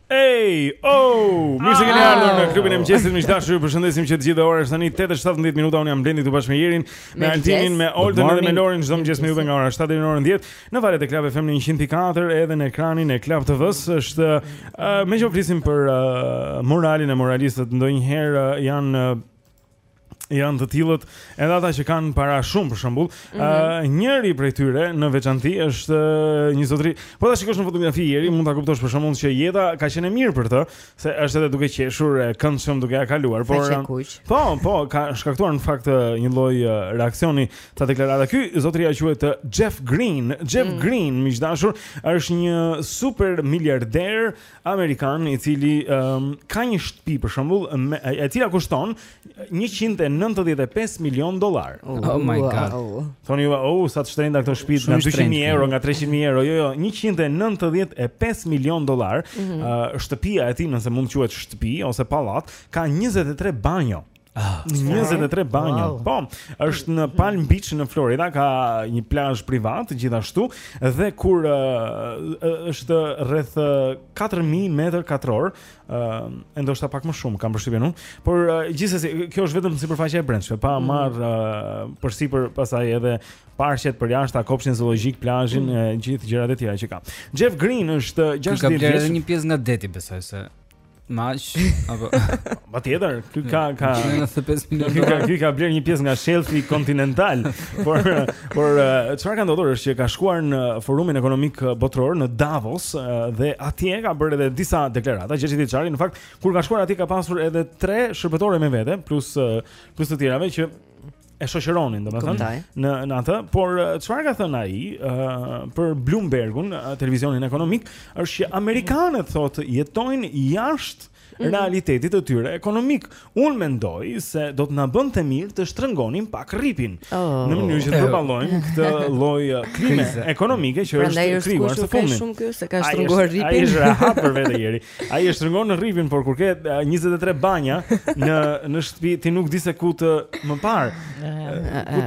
Ej, oh, mirë se keni ardhur në klubin e mëngjesit. Miq të dashur, ju përshëndesim që të gjithë ora është tani 8:17 minuta. Unë jam Blendi këtu bashkë me Jerin, me Altinin, me Olden dhe me Lorin çdo mëngjes me ju nga ora 7 deri në orën 10 në valët e Club FM në 100.4 edhe në ekranin e Club TV-s. Është uh, më shumë flisim për uh, moralin e moralistët ndonjëherë uh, janë uh, janë të tillët edhe ata që kanë para shumë për shembull. Ëh, mm -hmm. uh, njëri prej tyre në veçanti është uh, një zotëri. Po ta shikosh në fotografi Jeri, mund ta kuptosh për shembull që jeta ka qenë e mirë për të, se është edhe duke qeshur e këndshëm duke ja kaluar, por Po, po, ka shkaktuar në fakt një lloj reaksioni ta deklarata. Ky zotëria quhet Jeff Green. Jeff mm. Green, miq të dashur, është një super miliarder amerikan i cili um, ka një shtëpi për shembull e cila kushton 195 milion dollar. Oh, oh my god. Wow. Thoni ju, oh, sa të shtrenjta këto shtëpi, nga 200.000 euro, nga 300.000 euro. Jo, jo, 195 milion dollar. Mm -hmm. uh, shtëpia e tij, nëse mund të quhet shtëpi ose pallat, ka 23 banjo. 23 banjo. Wow. Po, është në Palm Beach në Florida, ka një plazh privat gjithashtu dhe kur uh, është rreth 4000 metër katror, ë uh, ndoshta pak më shumë kam përshtypjen unë, por uh, gjithsesi kjo është vetëm sipërfaqja e brendshme, pa mm. marr uh, përsipër pastaj edhe parqet përjashta, kopshin zoologjik, plazhin, mm. gjithë gjërat e tjera që ka. Jeff Green është 60 vjeç. Ka blerë edhe një pjesë nga deti, besoj se Mash apo Ma tjetër, ky ka ka 95 milionë. Ky ka ky ka blerë një pjesë nga shelfi kontinental. Por por eh, çfarë ka ndodhur është që ka shkuar në forumin ekonomik eh, botëror në Davos eh, dhe atje ka bërë edhe disa deklarata. Gjashtëdhjetëvjeçari në fakt kur ka shkuar atje ka pasur edhe tre shërbëtore me vete plus plus të tjerave që e shoqëronin, domethënë në në atë, por çfarë ka thënë ai uh, për Bloombergun, televizionin ekonomik, është që amerikanët thotë jetojnë jashtë mhm. realitetit të tyre ekonomik. Unë mendoj se do të na bënte mirë të shtrëngonim pak rripin oh. në mënyrë që të përballojmë këtë lloj klime ekonomike që është krijuar së fundi. Prandaj është shumë ky se ka shtrënguar rripin. Ai është rahat për vete Jeri. Ai e shtrëngon rripin, por kur ke 23 banja në në shtëpi, ti nuk di se ku të më parë.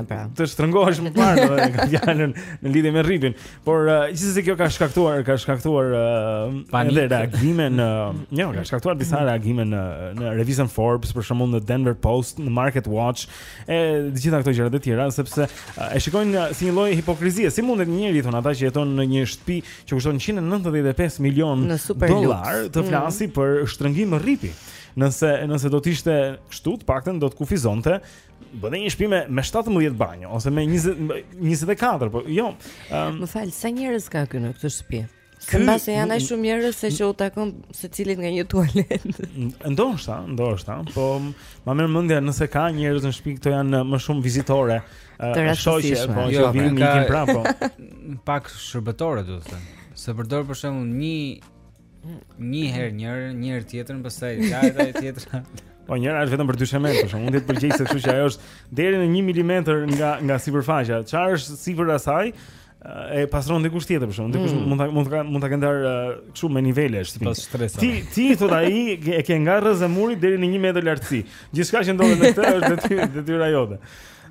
Pra. Të shtrëngohesh më parë, domethënë, në lidhje me rripin. Por gjithsesi kjo ka shkaktuar, ka shkaktuar edhe reagime në, jo, ka shkaktuar disa reagime në në revistën Forbes, për shembull në Denver Post, në Market Watch, e të gjitha këto gjëra të tjera, sepse e shikojnë si një lloj hipokrizie. Si mundet një njeri thonë ata që jeton në një shtëpi që kushton 195 milion dollarë të mhm. flasë mm -hmm. për shtrëngim rripi. Nëse nëse do të ishte kështu, të paktën do të kufizonte bënte një shtëpi me me 17 banjo ose me 20 24, po jo. Um, Më fal, sa njerëz ka këtu në këtë shtëpi? Ky mbase janë aq shumë njerëz se që u takon secilit nga një tualet. Ndoshta, ndoshta, po ma merr mendja nëse ka njerëz në shtëpi këto janë më shumë vizitore të rastësishme. Po, jo, vijnë ikin prapë. Po. Pak shërbëtore do të ketë. Se përdor për shembull një një herë njërën, një herë tjetrën, pastaj lan dhe tjetra. Po njëra është vetëm për dyshemen, për shembull mund të përgjigjet kështu që ajo është deri në 1 mm nga nga sipërfaqja. Çfarë është sipër asaj? e pastron dikush tjetër për shembull. Dikush mm. mund ta mund ta mund ta ketë ndarë kështu me nivele është pa stres. Ti ti thotë ai e ke nga rrëzë muri deri në 1 metër lartësi. Gjithçka që ndodhet me këtë është detyrë detyra jote.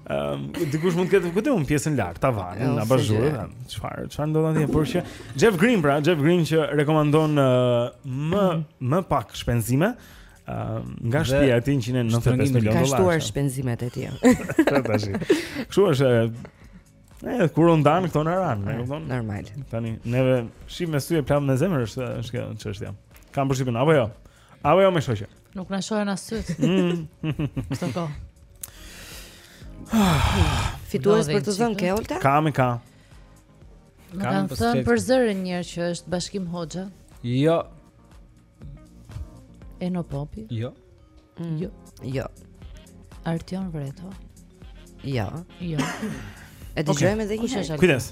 Ëm um, dikush mund të ketë këtu në pjesën lart, tavanin, abazhur, çfarë çfarë ndodh atje, por që Jeff Green pra, Jeff Green që rekomandon uh, më mm. më pak shpenzime. Uh, nga shtëpia e tij 195 milionë dollarë. Ka shtuar shpenzimet e tij. Tash. Kështu është E, kur u ndan këto na ranë, e kupton? Normal. Tani neve shih me sy e plas me zemër është është kjo çështja. Kam përshtypjen apo jo? Apo jo më shoqë? Nuk na shohin as sytë. Mm. Kto ko. Fitues për të dhënë Keolta? Kam e kam. Kam thënë për zërin një që është Bashkim Hoxha. Jo. Eno Popi? Jo. Mm. Jo. Jo. Artion Vreto? Jo. Jo. E dëgjojmë edhe një herë. Kujdes.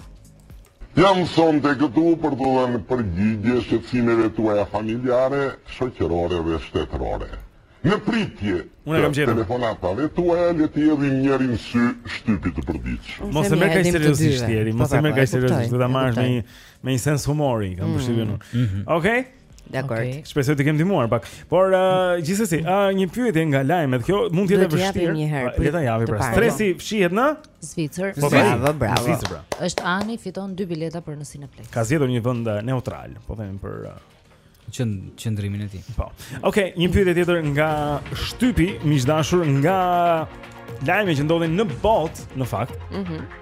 Jam sonte këtu për t'u dhënë përgjigje shqetësimeve tuaja familjare, shoqërore dhe shtetërore. Në pritje të telefonatave tuaja, le t'i hedhim njërin sy shtypit të përditshëm. Mos e merr kaq seriozisht, njeri, mos e merr kaq seriozisht, duhet ta marrë me një sens humori, kam mhm. përshtypjen unë. Mhm. Okej? Dakor. Okay. Shpresoj t'ju kem ndihmuar pak. Por uh, gjithsesi, uh, një pyetje nga lajmet. Kjo mund të jetë e vështirë. Le ta japim pra. Stresi fshihet në Zvicër. Po, bravo, bravo. Zvicër, bravo. Është Ani fiton dy bileta për në Cineplex. Ka zgjedhur një vend neutral, po them për uh, qëndrimin e tij. Po. Okej, okay, një pyetje tjetër nga shtypi miq të dashur nga lajme që ndodhin në botë, në fakt. Mhm. Mm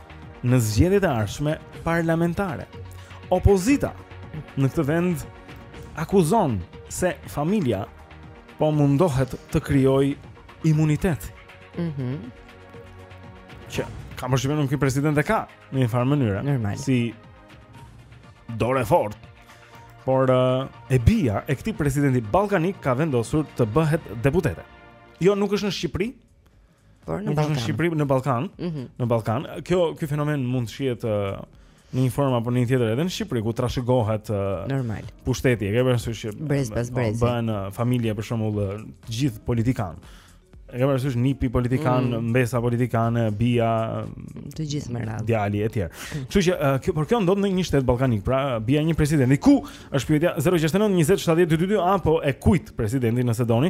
në zgjedhjet e ardhshme parlamentare. Opozita në këtë vend akuzon se familja po mundohet të krijojë imunitet. Mhm. Mm që kam përshtypjen ky president e ka në një farë mënyre. Normal. Si dorë e fortë. Por uh, e bija e këtij presidenti ballkanik ka vendosur të bëhet deputete. Jo, nuk është në Shqipëri, Por në Ballkan. Në Shqipëri, në Ballkan. Mm -hmm. Në Ballkan. Kjo ky fenomen mund të shihet uh, në një formë apo në një tjetër edhe në Shqipëri ku trashëgohet uh, normal. Pushteti, e ke parasysh që brez pas brez. Bëhen uh, familje për shembull uh, të gjithë politikan. E ke parasysh nipi politikan, mm -hmm. mbesa politikane, bija, të gjithë me radhë. Djali etj. Mm. Kështu që uh, kjo por kjo ndodh në një shtet ballkanik, pra bija e një presidenti. Ku është pyetja 069 20 70 222 apo e kujt presidenti nëse doni,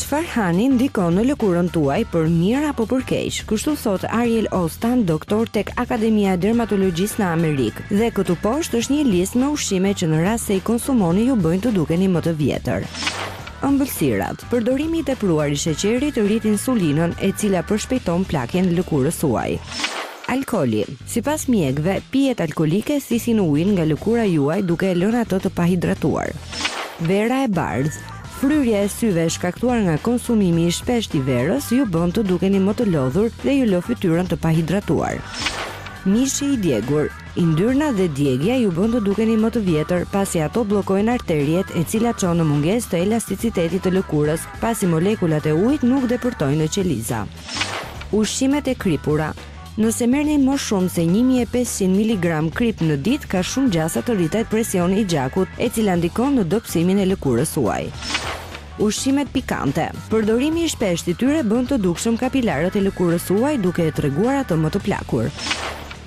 Çfarë hani ndikon në lëkurën tuaj për mirë apo për keq, kështu thotë Ariel Ostan, doktor tek Akademia e Dermatologjisë në Amerikë. Dhe këtu poshtë është një listë me ushqime që në rast se i konsumoni ju bëjnë të dukeni më të vjetër. Ëmbëlsirat. Përdorimi i tepruar i sheqerit rrit insulinën, e cila përshpejton plakjen e lëkurës suaj. Alkooli. Sipas mjekëve, pijet alkoolike thithin ujin nga lëkura juaj duke e lënë atë të pahidratuar. Vera e bardhë. Fryrja e syve e shkaktuar nga konsumimi i shpeshtë i verës ju bën të dukeni më të lodhur dhe ju lë fytyrën të pahidratuar. Mishi i djegur, yndyrna dhe djegia ju bën të dukeni më të vjetër pasi ato bllokojnë arteriet e cila çon në mungesë të elasticitetit të lëkurës pasi molekulat e ujit nuk depërtojnë në qeliza. Ushqimet e kripura, Nëse merrni më shumë se një mijë e pesëqind miligramë kripë në ditë, ka shumë gjasa të rritet presioni i gjakut, e cila ndikon në dobësimin e lëkurës suaj. Ushqimet pikante. Përdorimi i shpeshtë i tyre bën të dukshëm kapilarët e lëkurës suaj duke e treguar atë më të plakur.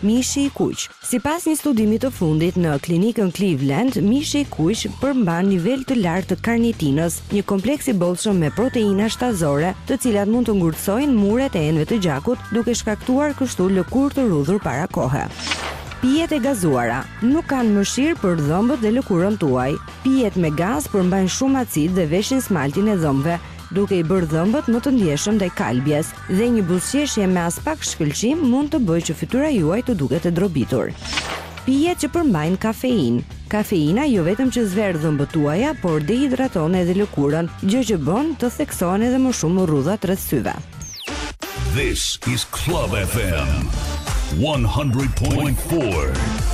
Mishi i kuq. Sipas një studimi të fundit në Klinikën Cleveland, mishi i kuq përmban nivel të lartë të karnitinës, një kompleks i bollshëm me proteina shtazore, të cilat mund të ngurtësojnë muret e enëve të gjakut, duke shkaktuar kështu lëkurë të rrudhur para kohe. Pijet e gazuara nuk kanë mëshirë për dhëmbët dhe lëkurën tuaj. Pijet me gaz përmbajnë shumë acid dhe veshin smaltin e dhëmbëve, duke i bërë dhëmbët më të ndjeshëm ndaj kalbjes. dhe një buzëqeshje me aspak shkëlqim mund të bëjë që fytyra juaj të duket e drobitur. Pije që përmbajnë kafeinë. Kafeina jo vetëm që zverdh dhëmbët tuaja, por dehidraton edhe lëkurën, gjë që bën të theksohen edhe më shumë rrudhat rreth syve. This is Club FM 100.4.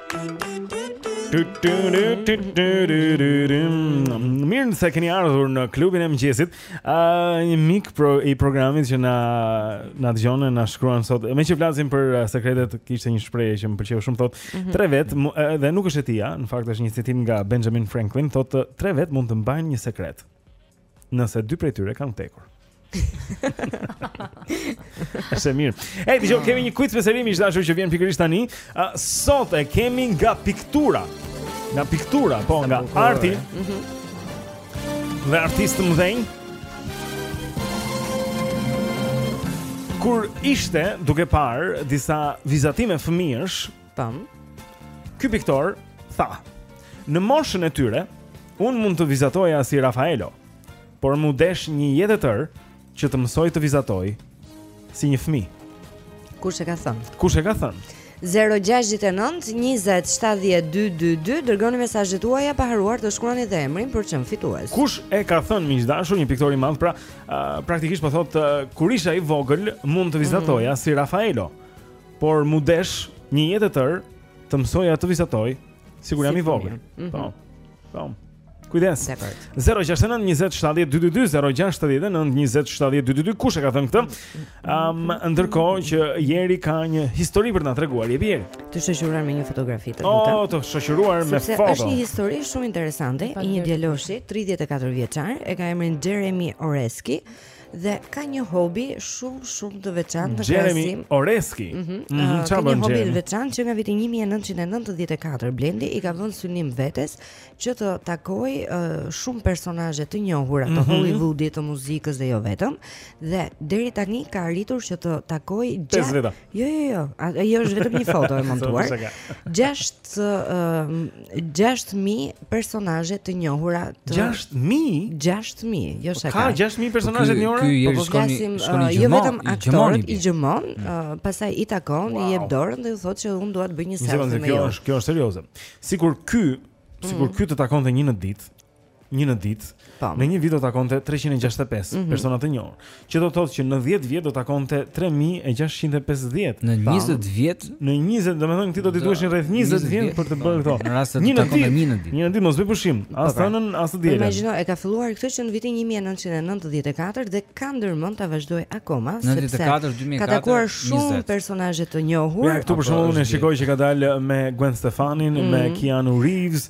Mirë se keni ardhur në klubin e mëngjesit uh, Një mik pro, i programit që na, na dëgjon e, na shkruan sot Meqë flasim për uh, sekretet, kishte një shprehje që më pëlqeu shumë thotë mm -hmm. Tre vetë, uh, dhe nuk është e tija, në fakt është një citim nga Benjamin Franklin Thotë, uh, tre vetë mund të mbajnë një sekret Nëse dy prej tyre kanë vdekur. Është mirë. Ej, dëgjoj, kemi një quiz special miq të dashur që vjen pikërisht tani. Uh, sot e kemi nga piktura. Nga piktura, po nga arti. Ëh. Mm -hmm. Dhe artistë të mëdhenj. Kur ishte duke parë disa vizatime fëmijësh, Tam. Ky piktor tha: "Në moshën e tyre, unë mund të vizatoja si Rafaelo, por m'u desh një jetë e tërë që të mësoj të vizatoj si një fëmijë." Kush e ka thënë? Kush e ka thënë? 069 20 70 222 dërgoni mesazhet tuaja pa harruar të shkruani dhe emrin për çdo fitues. Kush e ka thënë miq të dashur një piktor i madh pra uh, praktikisht po thotë uh, kur isha i vogël mund të vizatoja mm -hmm. si Rafaelo Por m'u desh një jetë e tërë të mësoja të vizatoj sikur jam i vogël. Mhm. Po. Po. Kujdes. 069 20 70 222 069 20 70 222 kush e ka thënë këtë? Ëm um, ndërkohë që Jeri ka një histori për të na treguar, Jeri. Të shoqëruar me një fotografi të lutem. Oh, të shoqëruar me foto. Është një histori shumë interesante, e një djaloshi 34 vjeçar, e ka emrin Jeremy Oreski. dhe ka një hobi shumë shumë të veçantë në krahasim. Jeremy Oreski. Ëh, mm -hmm. mm -hmm. një hobi të veçantë që nga viti 1994 Blendi i ka vënë synim vetes që të takojë uh, shumë personazhe të njohura të mm -hmm. Hollywoodit, të muzikës dhe jo vetëm, dhe deri tani ka arritur që të takojë Jo, jo, jo. Ajo është vetëm një foto e montuar. 6 6000 personazhe të njohura të 6000 6000, jo shaka. Ka 6000 personazhe të njohura. Po po flasim uh, jo vetëm aktorët i gjurmon, mm. uh, pastaj i takon, i jep dorën dhe i thotë se unë dua të bëj një selfie me ju. Kjo është, kjo është serioze. Sikur ky, sikur mm. ky të takonte një në ditë, një në ditë, në një vit do takonte 365 mm -hmm. persona të njohur, që do të thotë që në 10 vjet do takonte 3650. Në 20 vjet, në 20, domethënë këtij do t'i duheshin rreth 20 vjet për të bërë këto. Në rast se do takonte një në ditë. Një në ditë mos bëj pushim, po, as pra. të hënën, as të dielën. Imagjino, e ka filluar këtë që në vitin 1994 dhe ka ndërmend ta vazhdojë akoma sepse ka takuar shumë personazhe të njohur. Ja, këtu për shembull unë shikoj që ka dalë me Gwen Stefanin, mm -hmm. me mhm. Keanu Reeves,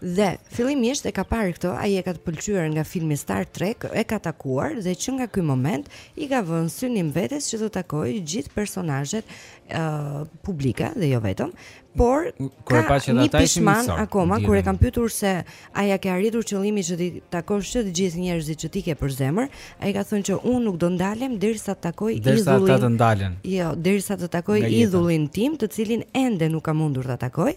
Dhe, fillimisht, e ka parë këtë, ai e ka të pëlqyer nga filmi Star Trek, e ka takuar dhe që nga ky moment i ka vënë synim vetes që të takojë gjithë personazhet ë uh, publike dhe jo vetëm, por kur e paqë ata ishin më sot. Akoma kur e kanë pyetur se a ia ke arritur qëllimin që t'i takosh që të gjithë njerëzit që ti i ke për zemër, ai ka thënë që unë nuk do ndalem derisa të takoj idhullin. Derisa ata të ndalen. Jo, derisa të takoj idhullin tim, të cilin ende nuk kam mundur ta takoj,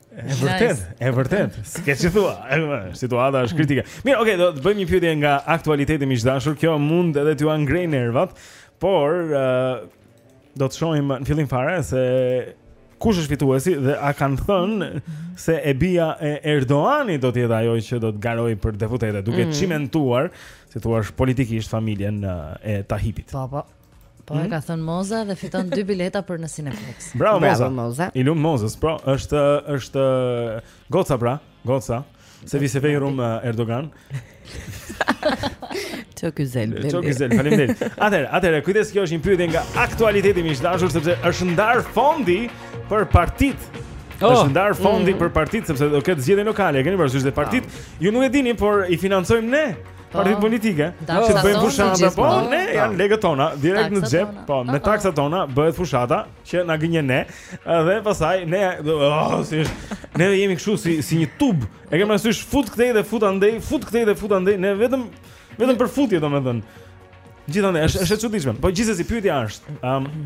E vërtet, e vërtet. S'ke si thua. Situata është kritike. Mirë, okay, do të bëjmë një pyetje nga aktualiteti miq të dashur. Kjo mund edhe t'jua ngrejë nervat, por uh, do të shohim në fillim fare se kush është fituesi dhe a kanë thënë se e bija e Erdoganit do të jetë ajo që do të garojë për deputete, duke mm. çimentuar, si thua, politikisht familjen e Tajipit. Po, po. Po e ka thën Moza dhe fiton dy bileta për në Cineplex. Bravo, Bravo Moza. I lumtë Mozës, po është është goca pra, goca. Seni seviyorum eh, Erdogan. Çok güzel. Çok güzel, faleminderit. Atëherë, atëherë, kujdes kjo është një pyetje nga aktualiteti miq të dashur sepse është ndar fondi për partit. Oh, është ndar fondi mm. për partit sepse do ketë zgjedhje lokale, e keni parasysh se partit, ju nuk e dini, por i financojmë ne. Po. Partit politike që bëjnë fushata, po, po ne po. janë lekët tona, direkt në xhep, po, me taksat tona bëhet fushata që na gënjen ne dhe pastaj ne oh, si është, ne jemi kështu si si një tub. E keni parasysh fut këtej dhe fut andej, fut këtej dhe fut andej, ne vetëm vetëm për futje domethënë. Prandaj është është e çuditshme. Po gjithsesi pyetja është, ëm um,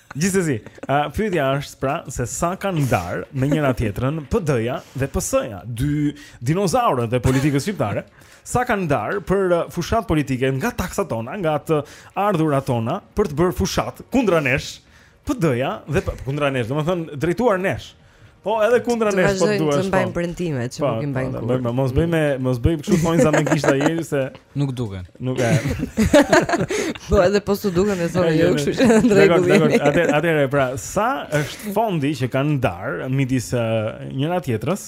Gjithsesi, uh, pyetja është pra se sa kanë ndar me njëra tjetrën PD-ja dhe PS-ja, dy dinozaurët e politikës shqiptare, sa kanë ndar për fushat politike nga taksat tona, nga të ardhurat tona për të bërë fushat kundra nesh, PD-ja dhe kundra nesh, domethënë drejtuar nesh. Po edhe kundra nesh po duash. Po të bëjnë po. premtime që po, nuk i mbajnë po, kurrë. Po, mos bëj mos bëj kështu thonjëza me gishta Iri se nuk duken. Nuk e. Po edhe po s'u dukën me zanë jo, kështu që ndregu. Atëherë pra, sa është fondi që kanë ndar midis njëra tjetrës?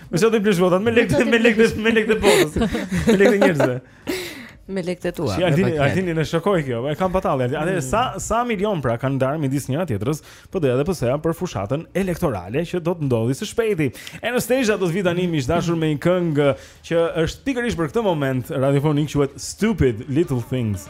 Me çfarë do i blesh gotat? Me lekë, me lekë, me lekë të botës. Me lekë të njerëzve. Me lekë të tua. Si Altini, Altini na shokoi kjo. E kam batalë. Atëherë mm. sa sa milion pra kanë ndarë midis njëra tjetrës, PD-ja edhe PS-ja për fushatën elektorale që do të ndodhi së shpejti. Anastacia do të vi tani miq dashur me një këngë që është pikërisht për këtë moment radiofonik quhet Stupid Little Things.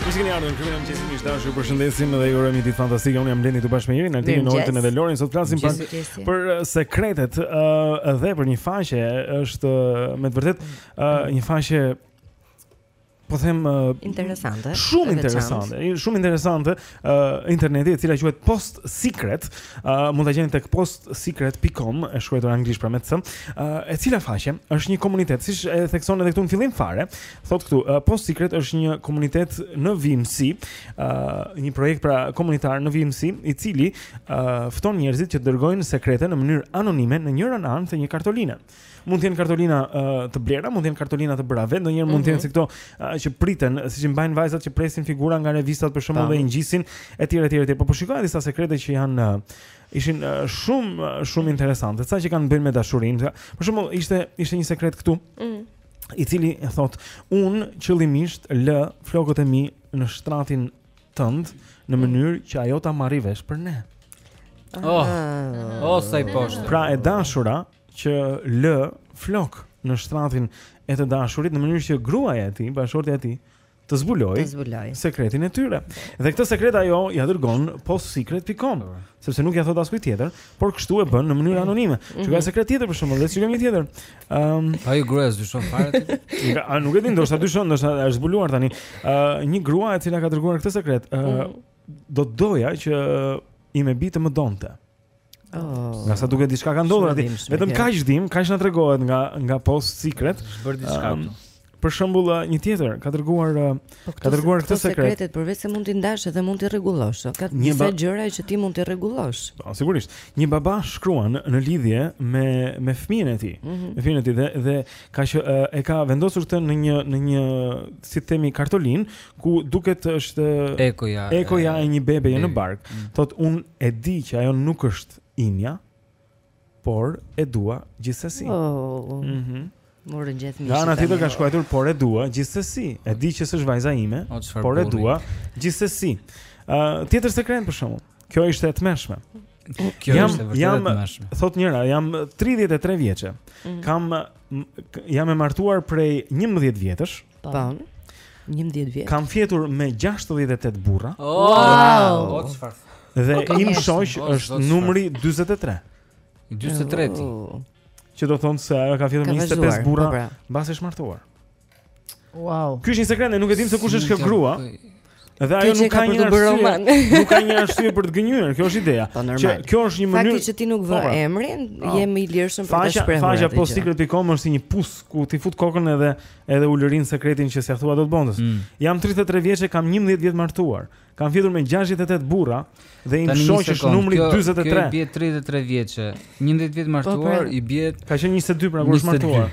Mirë se keni ardhur në klubin e mëngjesit miq dashur. Ju përshëndesim dhe ju urojmë një ditë fantastike. Unë jam Blendi këtu bashkë me Irin, Altin, Mirëmëngjes. Oltën edhe Lorin. Sot flasim pak Mirëmëngjes. për uh, sekretet ë dhe për një faqe është uh, me të vërtet ë një faqe po them uh, Interesante. shumë e veçantë. interesante, i- shumë interesante ë interneti e cila quhet Post Secret, ë mund ta gjeni tek postsecret.com, e shkruar anglisht pra me c, ë e cila faqe është një komunitet, siç e thekson edhe këtu në fillim fare, Thotë këtu, uh, Post Secret është një komunitet në vijimësi, uh, një projekt pra komunitar në vijimësi, i cili uh, fton njerëzit që të dërgojnë sekrete në mënyrë anonime në njërën anë të një kartoline. Mund të jenë kartolina uh, të blera, mund të jenë kartolina të bëra vetë, ndonjëherë mund të jenë mhm. si këto uh, që priten, siç i bëjnë vajzat që presin figura nga revistat për shembull dhe i ngjisin etj etj etj. Po po shikoj disa sekrete që janë uh, ishin uh, shumë uh, shumë interesante. Ca që kanë të bëjnë me dashurinë. Për shembull, ishte ishte një sekret këtu. Mm i cili thotë unë qëllimisht lë flokët e mi në shtratin tënd në mënyrë që ajo ta marrë vesh për ne. Oh, ah. oh sa i poshtër. Pra e dashura që lë flokë në shtratin e të dashurit në mënyrë që gruaja e tij, bashkëshortja e tij, të zbulojë sekretin e tyre. Dhe këtë sekret ajo ia dërgon postsecret.com, sepse nuk ia thotë askujt tjetër, por kështu e bën në mënyrë anonime. Që mhm. ka sekret tjetër për shembull, dhe sikur një tjetër. Ëm, ehm, ajo gruaja dyshon fare. A nuk e di, ndoshta dyshon, ndoshta është zbuluar tani. Ë, një grua e cila ka dërguar këtë sekret, ë, mhm. do të doja që ime bijë të më donte. Oh, nga sa duket diçka ka ndodhur aty. Vetëm kaq dimë, kaq na tregohet nga nga post secret. Për diçka. Um, për shembull, uh, një tjetër ka treguar uh, po, ka treguar këtë sekret. Sekretet përveç se mund t'i ndash edhe mund t'i rregullosh. Ka disa gjëra që ti mund t'i rregullosh. Po, sigurisht. Një baba shkruan në lidhje me me fëmijën e tij. Mhm. Me fëmijën e tij dhe dhe kaq uh, e ka vendosur këtë në një në një si të themi kartolinë ku duket është ekoja ekoja e, e një bebeje në bark. Mm. Thotë unë e di që ajo nuk është imja, por e dua gjithsesi. Oh. Mhm. Mm M'u rrënqeth mishi. Nga ana tjetër ka shkruar por e dua gjithsesi. E di që s'është vajza ime, o, por e dua gjithsesi. Ë uh, tjetër sekret për shembull. Kjo ishte e tmerrshme. Kjo jam, është vërtet e tmerrshme. Thotë njëra, jam 33 vjeçe. Mm. Kam jam e martuar prej 11 vjetësh. Po. po. 11 vjet. Kam fjetur me 68 burra. Oh, wow. Oh, çfarë? Dhe okay, im shoq oh, është numri 43. 43 ti. Oh. Që do thotë se ajo ka fjetur me 25 burra, po, pra. mbasi është martuar. Wow. Ky është një sekret, ne nuk e dimë se kush është kjo grua. Dhe ajo nuk ka një arsye. Nuk ka një arsye për të gënjyer, kjo është ideja. Po, që kjo është një mënyrë. Fakti që ti nuk vë po, po. emrin, po. je më i lirshëm për ta shprehur. Faqja postsecret.com është si një pus ku ti fut kokën edhe edhe ulërin sekretin që s'ia thua dot botës. Mm. Jam 33 vjeçe, kam 11 vjet martuar. Kam fjetur me 68 burra dhe im shoq është numri 43. Kjo i bie 33 vjeçe. 11 vjet martuar, po, pra, i bie Ka qenë 22 pra kur është martuar.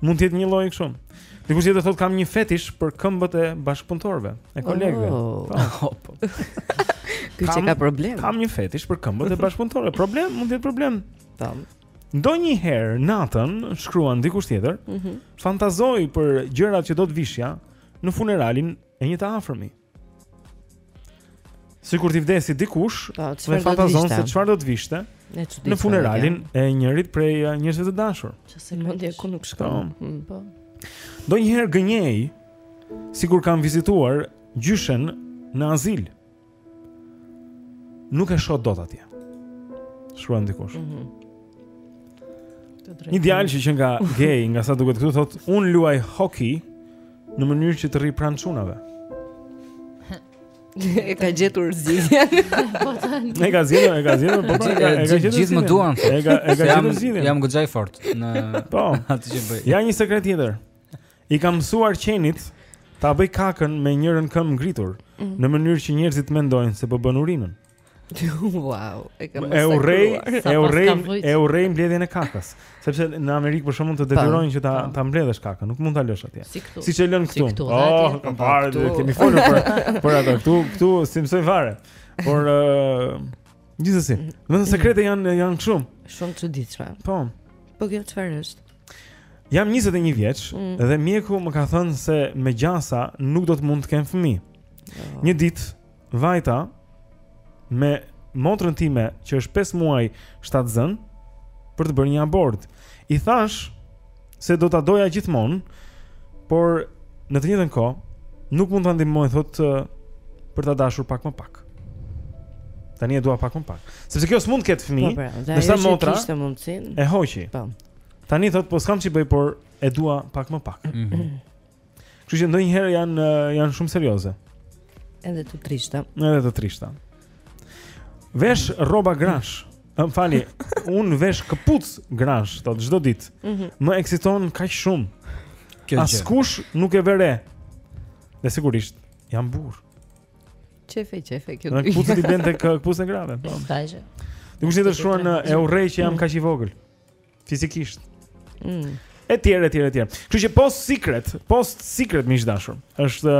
Mund të jetë një lloj kështu. Dikush tjetër thot kam një fetish për këmbët e bashkëpunëtorëve, e kolegëve. Oh. Po. po. Ky që ka problem. Kam një fetish për këmbët e bashkëpunëtorëve. Problem, mund të jetë problem. Tam. Ndonjëherë natën shkruan dikush tjetër, mm -hmm. fantazoj për gjërat që do të vishja në funeralin e një të afërmi. Sikur t'i vdesi dikush, po, dhe fantazon se çfarë do të vishte në funeralin e njërit prej uh, njerëzve të dashur. Çfarë mendje ku nuk shkon. Po. Mm, po. Ndonjëherë gënjej sikur kam vizituar gjyshen në azil. Nuk e shoh dot atje. Shkruan dikush. Mm -hmm. Një djalë qënka gay, nga sa duket këtu thotë, "Un luaj hockey." Në mënyrë që të rri pranë çunave. E ka gjetur zgjidhjen. Po tani. E ka zgjidhur, e ka zgjidhur, po tani. E ka gjetur. Gjithë më duan. E ka e ka gjetur zgjidhjen. Jam goxhaj fort në Po. Atë që bëj. Ja një sekret tjetër. I kam mësuar qenit ta bëjë kakën me njërën këmbë ngritur, mm. në mënyrë që njerëzit mendojnë se po bën urinën. Wow, e kam E urrej, e urrej, e urrej mbledhjen e kakës, sepse në Amerikë për shkakun të detyrojnë që ta ta mbledhësh kakën, nuk mund ta lësh atje. Siç e lën këtu. Oh, po parë kemi folur për për ato këtu, këtu s'i mësoj fare. Por gjithsesi, domethënë sekrete janë janë shumë. Shumë çuditshme. Po. Po kjo çfarë është? Jam 21 vjeç mm. dhe mjeku më ka thënë se me gjasa nuk do të mund të kem fëmijë. Oh. Një ditë vajta me motrën time që është 5 muaj shtatzënë për të bërë një abort. I thashë se do ta doja gjithmonë, por në të njëjtën kohë nuk mund ta ndihmoj thot për ta dashur pak më pak. Tani e dua pak më pak. Sepse kjo s'mund të ketë fëmijë, po, pra, ndërsa motra kishte mundësinë. E hoqi. Po. Tani thot po s'kam ç'i bëj, por e dua pak më pak. Mm -hmm. Kështu që ndonjëherë janë janë shumë serioze. Edhe të trishta. Edhe të trishta. Vesh rroba grash. Më fali, un vesh këpucë grash thot çdo ditë. Mm -hmm. Më eksiton kaq shumë. Kjo gjë. Askush nuk e vë re. Dhe sigurisht jam burr. Çefe, çefe kjo. Në këpucë ti bën tek këpucën grave. Po. Dikush tjetër shkruan e urrej që jam mm. kaq i vogël. Fizikisht. Mm. Etj, etj, etj. Kështu që post secret, post secret miq të dashur. Është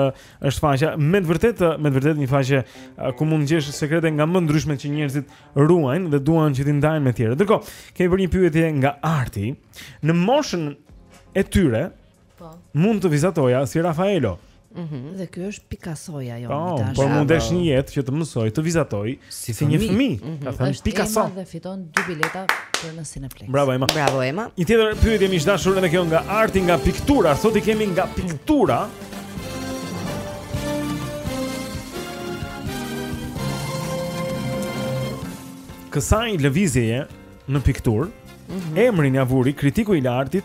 është faqja me të vërtetë, me të vërtetë një faqe uh, ku mund të gjesh sekrete nga më të ndryshmet që njerëzit ruajnë dhe duan që t'i ndajnë me të tjerë. Ndërkohë, kemi për një pyetje nga Arti. Në moshën e tyre, Po. Mund të vizatoja si Rafaelo. Mhm. Mm dhe ky është Picasso-ja jo. Po, po m'u desh një jetë që të mësoj të vizatoj si, si një fëmijë. Mm -hmm. Ka thënë Picasso. Emma dhe fiton dy bileta për në Cineplex. Bravo Emma. Bravo Emma. Një tjetër pyetje miq të dashur edhe kjo nga arti nga piktura. Sot i kemi nga piktura. Mm -hmm. kësaj lëvizjeje në pikturë, mm -hmm. emrin ia vuri kritiku i artit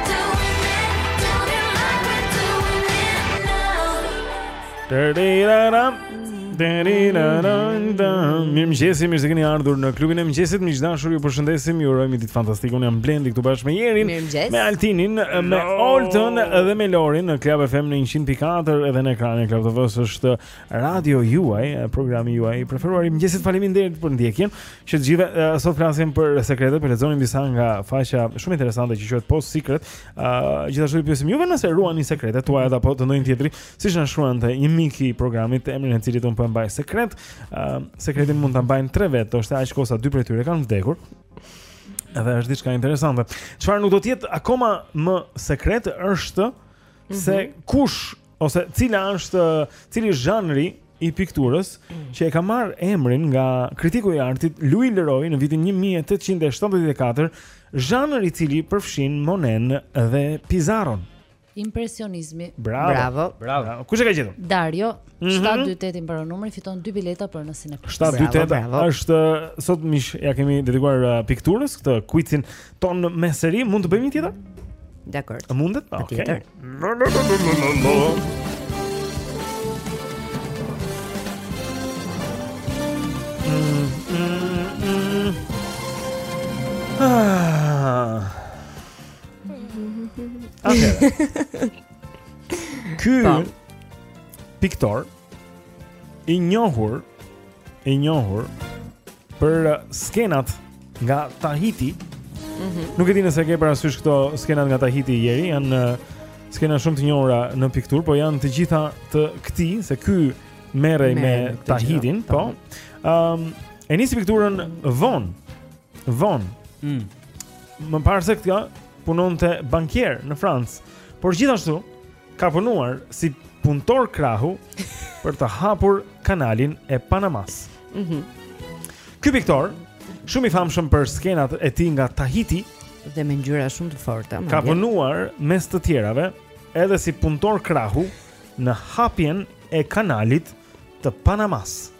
Tëriraram Tëriraram Mirëmëngjesi, mirë se keni ardhur në klubin e mëngjesit Miq të dashur ju përshëndesim Ju urojmë një ditë fantastike Unë jam Blendi këtu bashkë me Jerin Mirëmëngjes Me Altinin, me Oltën dhe me Lorin Në Club FM në 100.4 Edhe në ekranin Club TV-s është radioja juaj Programi juaj i preferuar i mëngjesit Faleminderit për ndjekjen Që të gjithë uh, sot flasim për sekretet, po lexonim disa nga faqja shumë interesante që quhet Post Secret. Uh, gjithashtu ju pyesim juve nëse ruani sekretet tuaja apo të ndonjë tjetri, siç na shkruan te një mik i programit, emrin e cilit unë po e mbaj sekret. Uh, sekretin mund ta mbajnë tre vetë, për aq kohë sa dy prej tyre kanë vdekur. Edhe është diçka interesante. Çfarë nuk do të jetë akoma më sekret është mm -hmm. se kush ose cila është cili zhanri i pikturës që e ka marrë emrin nga kritiku i artit Louis Leroy në vitin 1874, zhanër i cili përfshin Monen dhe Pizarron. Impresionizmi. Bravo. Bravo. Bravo. Bravo. Kush e ka gjetur? Dario, mm -hmm. 728 i mbaron numri, fiton dy bileta për në Cineplex. 728 është sot miq, ia kemi dedikuar uh, pikturës këtë kuicin Tonë me seri mund të bëjmë një tjetër? Dakord. A mundet? Po, okay. tjetër. Ah. Ky po. piktor i njohur i njohur për skenat nga Tahiti. Mm -hmm. Nuk e di nëse ke parasysh këto skenat nga Tahiti Jeri, janë eh, skena shumë të njohura në pikturë, por janë të gjitha të këtij, se ky merrej me Tahitin, gjitha, po. Ëm um, e nisi pikturën vonë. Vonë. Mm. Më parë se kjo punonte bankier në Francë, por gjithashtu ka punuar si punëtor krahu për të hapur kanalin e Panamas. Mhm. Mm Ky piktor, shumë i famshëm për skenat e tij nga Tahiti dhe me ngjyra shumë të forta, ka punuar mes të tjerave edhe si punëtor krahu në hapjen e kanalit të Panamas.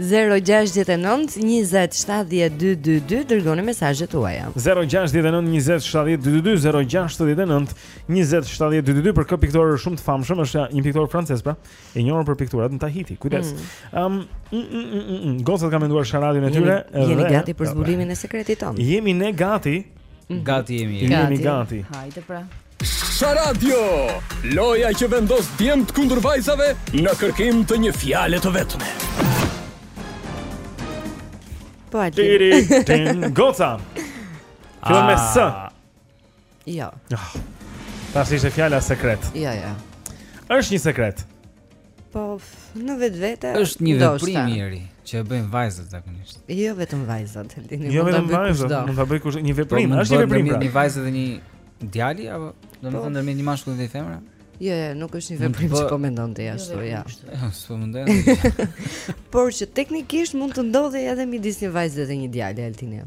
0-6-19-27-12-22 Dërgoni mesazhet tuaja 0-6-19-27-12-22 0-6-19-27-12-22 Për këtë piktor shumë të famshëm është një piktor francez pra E njohur për pikturat në Tahiti Kujdes mm. um, mm, mm, mm, mm, mm. Gocat kanë menduar sharadion e tyre Jemi, jemi gati për zbulimin e sekretit tonë Jemi ne gati Gati jemi Jemi gati Hajde pra Sha Radio, loja që vendos djemtë kundër vajzave në kërkim të një fjale të vetme. Po Alti. Tiri, tin, goca. Kjo me ah. së. Jo. Ah. Ta si ishte fjala sekret. Jo, jo. Është një sekret. Po në vetvete është një veprim i mirë që e bëjnë vajzat zakonisht. Jo vetëm vajzat, Eldini. Jo vetëm vajzat, mund ta bëj kush një veprim, po, është një veprim. Pra. Një vajzë dhe një djali apo domethënë po. ndërmjet një mashkulli dhe një femre? Jo, jo, nuk është një veprim që po mendon ti ashtu, jo, ja. Jo, s'po mendoj. Por që teknikisht mund të ndodhë edhe midis një vajze dhe një djali Altini.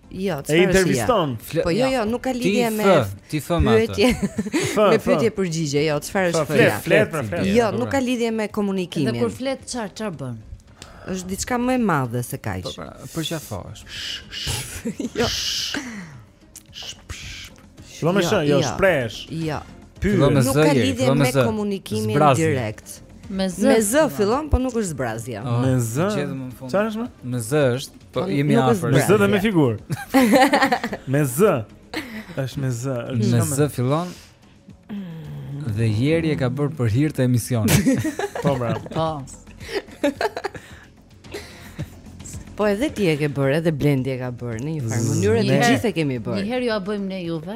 Jo, çfarë? E interviston. Po jo, jo, nuk ka lidhje me ti thon atë. Pyetje. Me pyetje përgjigje, jo, çfarë është fjala? Flet, flet, pra, flet. Jo, nuk ka lidhje me komunikimin. Dhe kur flet çfarë, çfarë bën? Është diçka më e madhe se kaq. Po, pra, për çfarë thosh? Jo. Shumë më shumë, jo, shpreh. Jo. Pyetje. Nuk ka lidhje me komunikimin direkt. Me z. Me z fillon, po nuk është zbrazja. Me z. Çfarë është? Me z është. Po jemi afër. Me zë dhe me figurë. Me z. Është me z. Me z fillon. Dhe Jeri e ka bërë për hir të emisionit. Po pra. Po. Po edhe ti e ke bërë, edhe Blendi e ka bërë në një farë mënyre, ne gjithë e kemi bërë. Një herë jua bëjmë ne juve?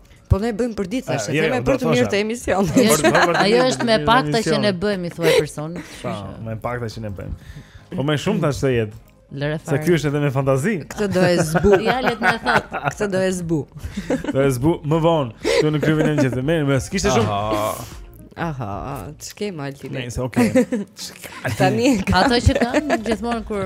Po ne bëjmë përditë tash, kemi për të mirë të emisionit. Ajo është më e pakta që ne bëjmë, i thuaj person. Po, më e pakta që ne bëjmë. Po më shumë tash të jetë. Lëre fare. Se ky është edhe me fantazi. Këtë do e zbu. Ja le të më thotë. Këtë do e zbu. Do e zbu më vonë. Këtu në klubin e mëngjesit. Më më kishte shumë. Aha, ç'kemi Altin. Nice, okay. Tani ato që kanë gjithmonë kur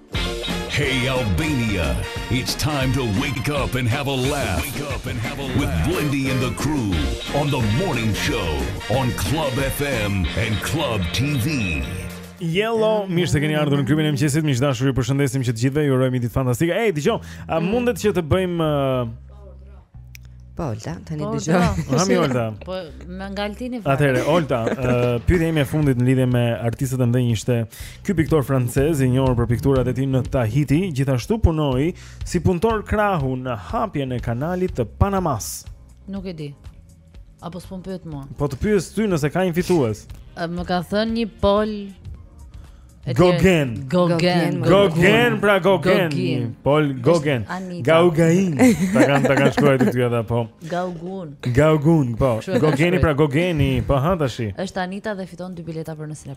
Hey Albania, it's time to wake up and have a laugh. Wake up and have a laugh with Blendi and the crew on the morning show on Club FM and Club TV. Yellow, mirë se keni ardhur në klubin e mëngjesit. Miq të dashur, ju përshëndesim që të gjithëve ju urojmë një ditë fantastike. Ej, dëgjo, a mm. mundet që të bëjmë uh, Po Olta, tani po, dëgjoj. Po jam Olta. Po më ngaltini fare. Atëre Olta, pyetja ime e fundit në lidhje me artistët e mëdhenj, ishte ky piktor francez i njohur për pikturat e tij në Tahiti, gjithashtu punoi si punëtor krahu në hapjen e kanalit të Panamas. Nuk e di. Apo s'po më pyet mua. Po të pyes ty nëse ka një fitues. Më ka thënë një Pol Gogen. Gogen. Gogen, pra Gogen. Pol Gogen. Gaugain. Ta kanë ta kanë shkruar ti ata po. Gaugun. Gaugun, po. Gogeni pra Gogeni, po ha tash. Është Anita dhe fiton dy bileta për në Sina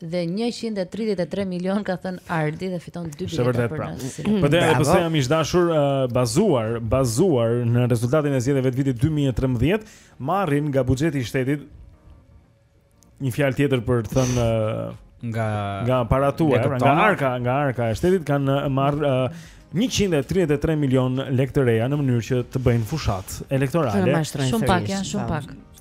Dhe 133 milion ka thënë Ardi dhe fiton 2 bileta për pra. Nasin. Po dhe po se jam i dashur uh, bazuar, bazuar në rezultatin e zgjedhjeve të vitit 2013, marrin nga buxheti i shtetit një fjalë tjetër për të thënë uh, nga nga aparati, pra, nga arka, nga arka e shtetit kanë uh, marrë uh, 133 milion lekë të reja në mënyrë që të bëjnë fushatë elektorale. Shumë pak, janë shumë pak.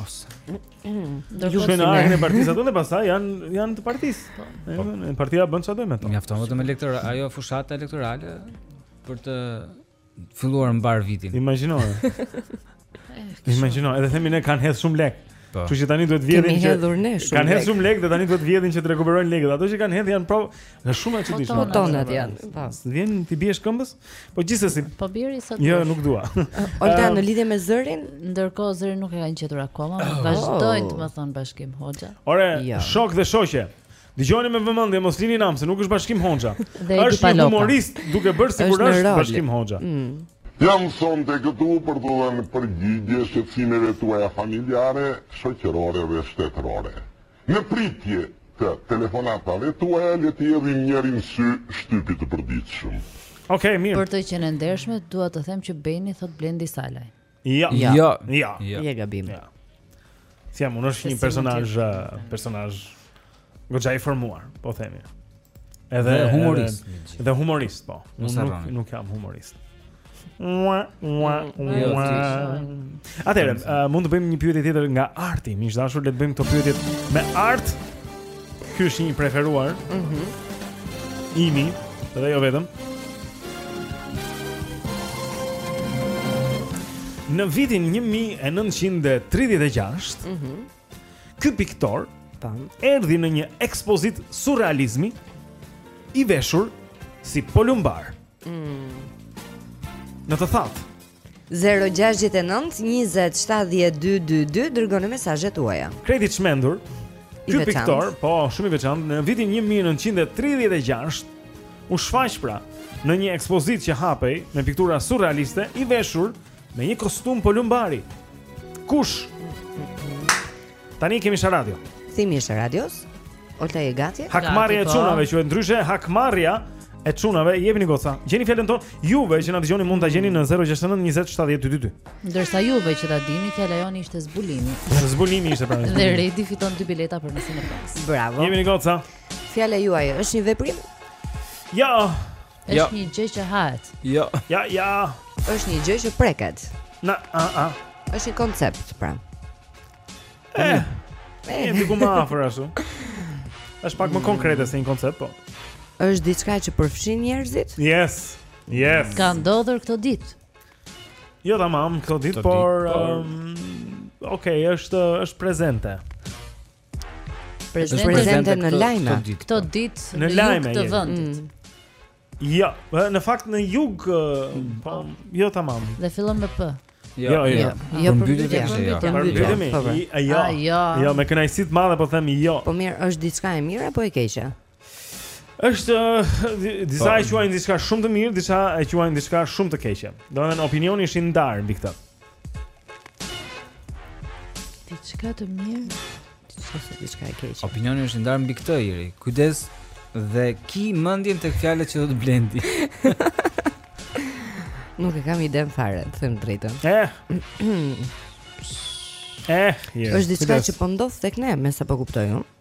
Ose. U shkojnë në arkën e partisë aty dhe pastaj janë janë të partisë. Po. po. Partia bën çfarë do me to. Mjafton vetëm elektor, ajo fushata elektorale për të filluar mbarë vitin. Imagjino. Imagjino, edhe themi ne kanë hedh shumë lek. Po. Kështu që tani duhet vjedhin që kanë hedh shumë lek dhe tani duhet vjedhin që të rikuperojnë lekët. Ato që kanë hedh janë pra Në shumë e çuditshme. Po tonat janë. Po. Vjen t'i biesh këmbës? Po gjithsesi. Po bjeri sot. Jo, nuk dua. Olta në lidhje me zërin, ndërkohë zërin nuk e kanë gjetur akoma, oh. vazhdojnë të më thon Bashkim Hoxha. Ore, jo. shok dhe shoqe. Dëgjoni me vëmendje, mos lini nam se nuk është Bashkim Hoxha. Është një humorist duke bërë sikur është Bashkim Hoxha. Mm. Jam sonte këtu për t'i dhënë përgjigje shqetësimeve tuaja familjare, shoqërore dhe shtetërore. Në pritje të telefonatave tuaja le t'i hedhim njërin sy shtypit të përditshëm. Okej, mirë. Për të qenë e ndershme, dua të them që Beni thotë Blendi Salaj. Jo. Jo. Jo. Je gabim. Jo. S'jam, unë është një personazh, personazh goxha i formuar, po themi. Edhe humorist. Edhe humorist, po. Nuk nuk jam humorist. Ua ua jo, ua. Atëherë, uh, mund të bëjmë një pyetje tjetër nga arti. Meqë është i dashur, le të bëjmë këto pyetje me art. Ky është një i preferuar. Mhm. Mm Imi, edhe jo vetëm. Në vitin 1936, mm -hmm. Ky piktor pra erdhi në një ekspozitë surrealizmi i veshur si palombar. Mm. Në të thatë, 0-6-9-27-12-22 Dërgoni mesazhet tuaja Krejt i çmendur Ky piktor, po, shumë i veçantë, Në vitin 1936 U shfaq pra Në një ekspozitë që hapej Me piktura surrealiste I veshur Me një kostum po lum bari. Kush? Tani kemi shë radio. Thimi është radios. Olta je gati? Hakmarrja e po. çunave quhet ndryshe hakmarrja e çunave. Jepini goca. Gjeni fjalën tonë. Juve që na dëgjoni mund ta gjeni në 069 20 70 222. Ndërsa juve që ta dini fjala jonë ishte zbulimi. Zbulimi ishte pra. Dhe Redi fiton dy bileta për mesin e pas. Bravo. Jepini goca. Fjala juaj është një veprim? Jo. Jo. Është një gjë që hahet. Jo. Ja, ja. Është një gjë që preket. Na, a, a. Është një koncept, pra. Eh. Eh, diku më afër ashtu. Është pak më konkrete se një koncept, po. Është diçka që përfshin njerëzit? Yes. Yes. Ka ndodhur këto ditë. Jo tamam këto ditë, Këto ditë, por por- um, okay, është është prezente. Prezente në lajme këto ditë në lajme të vendit. Mm. Jo, në fakt në jug, po, jo tamam. Dhe fillon me p. Jo, jo. Jo, jo përmbytje, jo. jo. përmbytje. Jo, jo. Jo, me kënaqësi të madhe po them jo. Po mirë, është diçka e mirë apo e keqe? Është disa e quajnë diçka shumë të mirë, disa e quajnë diçka shumë të keqe. Domethënë opinioni është i ndarë mbi këtë. Diçka të mirë, diçka se diçka e keqe. Opinioni është i ndarë mbi këtë Iri. Kujdes dhe ki mendjen tek fjalët që do thotë Blendi. Nuk e kam idenë fare, të them të drejtën. Eh. eh, është diçka që po ndodh tek ne, me sa po kuptoj unë.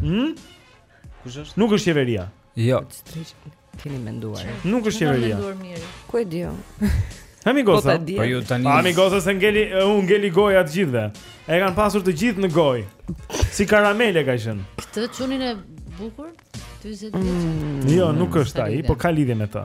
Hm? Kush është? Nuk është qeveria. Jo. Keni menduar. Nuk është qeveria. Nuk është qeveria. Ku e di unë? Amigosa. Po, po ju tani. Amigosa se ngeli u ngeli goja të gjithëve. E kanë pasur të gjithë në gojë. Si karamele ka qenë. Këtë çunin e bukur? 40 vjeç. Mm. Jo, nuk është ai, por ka lidhje me të.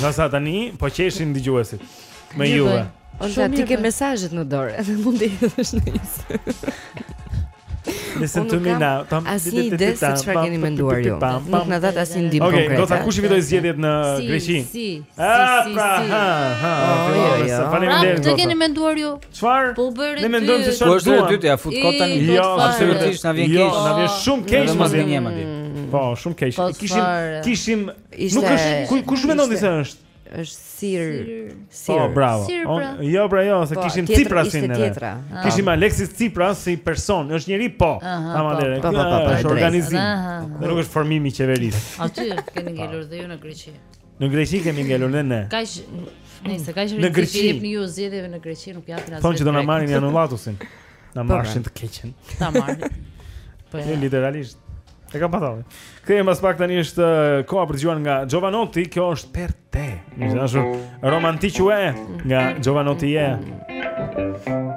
Nga sa tani, po qeshin dëgjuesit me juve. Olta ti ke mesazhet në dorë, edhe mund të jesh në Instagram. Listen to me now. S'kam asnjë ide se çfarë keni menduar ju. Nuk na dhat asnjë ndihmë konkrete. Okej, Olta kush fitoi zgjedhjet në Greqi? Si, si, si, si. Ah, pra, ha, ha. Faleminderit. Pra, të keni menduar ju? Çfarë? Po bëre Ne mendojmë se çfarë duam. Po është e dytë, ia fut kot tani. Jo, absolutisht na vjen jo, keq. Jo, na vjen shumë keq mos vjen jema ti. Po, shumë keq. Po, kishim kishim nuk është kush mendon se është? Është sir. Sir. Po, bravo. Pra. Jo, pra jo, se po, kishim Ciprasin ne. Ah. Kishim Alexis Cipras si person, është njëri po. Tamandere. Po, po, po, është organizim. Nuk është formimi i qeverisë. Aty keni ngelur dhe ju në Greqi. Në Greqi kemi ngelur ne ne. Kaq nëse kaq në Greqi jepni ju zgjedhjeve në Greqi nuk japin asgjë. Thonë që do na marrin Janullatosin. Na po, marrin pra, të keqen. Ta marrin. Po ja. Literalisht. E kam patur. Kthehemi pas pak tani është uh, koha për të dëgjuar nga Jovanotti, kjo është per te. Një zgjashu romantik u e nga Jovanotti e. Yeah.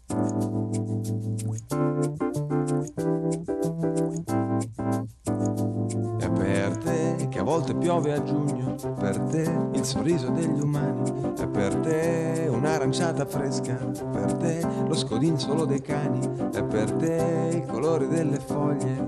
È per te che a volte piove a giugno per te il sorriso degli umani, è per te un'aranciata fresca, per te lo scodinzolo dei cani, è per te il colore delle foglie,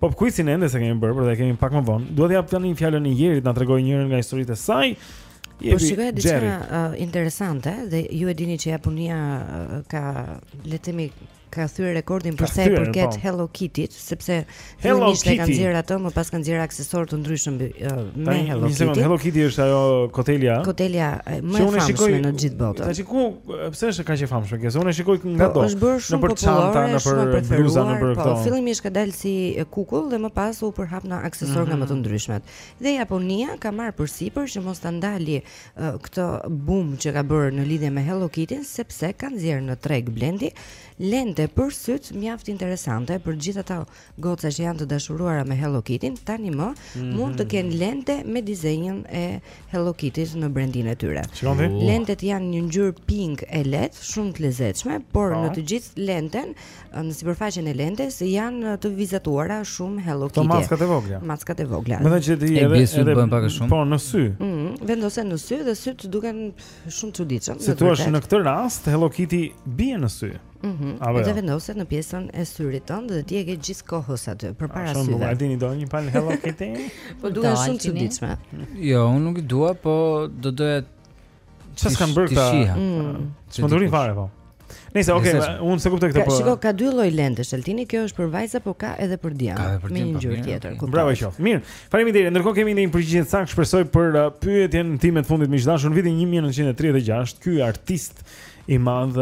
Pop quizin ende s'e kemi bërë, por e kemi pak më vonë. Dua të jap tani fjalën Ierit të na tregojë njërin nga historitë e saj. Po shikoja diçka uh, interesante dhe ju e dini që Japonia uh, ka le të themi ka thyer rekordin për sa i përket po. Hello Kitty, sepse fillimisht e kanë nxjerrë atë, më pas kanë nxjerrë aksesorë të ndryshëm uh, me Hello Kitty. Hello Kitty është ajo kotelia. Kotelia më e famshme në gjithë botën. Tash ku Pse është kaq e famshme kjo? Unë e shikoj ngado. Është bërë shumë popullore, nëpër bluza, nëpër po, këto. Po fillimisht ka dalë si kukull dhe më pas u përhap në aksesorë nga më të mhm. ndryshmet. Dhe Japonia ka marrë përsipër që mos ta ndalë këtë boom që ka bërë në lidhje me Hello Kitty-n, sepse kanë nxjerrë në treg Blendi, lente për sytë mjaft interesante për gjithë ato Goca që janë të dashuruara me Hello Kitty, tanimë mm -hmm. mund të kenë lente me dizenjon e Hello Kitty-t në brendinë e tyre. Shikoni. Uh. Lentet janë një ngjyrë pink e lehtë, shumë të lezetshme, por pa. Po. në të gjithë lenten, në sipërfaqen e lentes janë të vizatuara shumë Hello Kitty. Të mackat e vogla. Mackat e vogla. Mendoj që ti edhe edhe bën pak a shumë. Po në sy. Ëh, mm, vendosen në sy dhe sytë duken shumë të çuditshëm. Si thua në këtë rast Hello Kitty bie në sy? Mhm. Mm Apo jo? dhe vendoset në pjesën e syrit tënd dhe ti e ke gjithë kohës aty përpara syve. Shumë bukur. Ti i do një palë Hello Kitty. po duken shumë të çuditshme. Jo, unë nuk i dua, po do doja Çfarë s'kanë bërë këta? Mm. S'më duri fare po. Nëse okay, unë s'e kuptoj këtë po. Shiko, ka dy lloj lentesh, Altini, kjo është për vajza, po ka edhe për djem. Ka edhe për djem. Një po, gjë tjetër. Okay. Bravo qoftë. Mirë. Faleminderit. Ndërkohë kemi një përgjigje të saktë, shpresoj për uh, pyetjen time të fundit miq të dashur në vitin 1936, ky artist i madh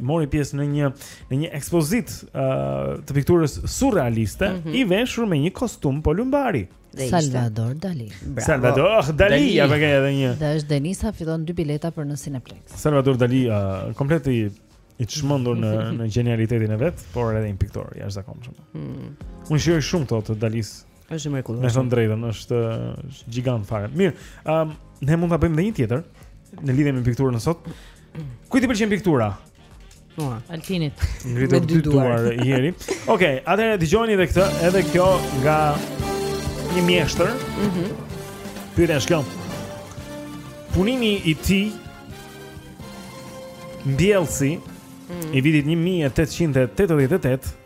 mori pjesë në një në një ekspozitë uh, të pikturës surrealiste mm -hmm. i veshur me një kostum polumbari. Salvador Dali. Bravo. Salvador Dali, ja vjen edhe një. Dhe është Denisa fiton dy bileta për në Cineplex. Salvador Dali, uh, komplet i i çmendur në në gjenialitetin e vet, por edhe një piktor i jashtëzakonshëm. Mm. Unë shijoj shumë këto të Dalisë. Është i mrekullueshëm. Me thënë të drejtën, është është gjigant fare. Mirë, ëm um, ne mund ta bëjmë edhe një tjetër në lidhje me pikturën sot. Kujt i pëlqen piktura? Ua, Altinit. Ngritur dy duar Ieri. Okej, okay, atëherë dëgjoni edhe këtë, edhe kjo nga një mjeshtër. Mhm. Mm Pyetja është kjo. Punimi i tij Mbjellësi mm -hmm. i vitit 1888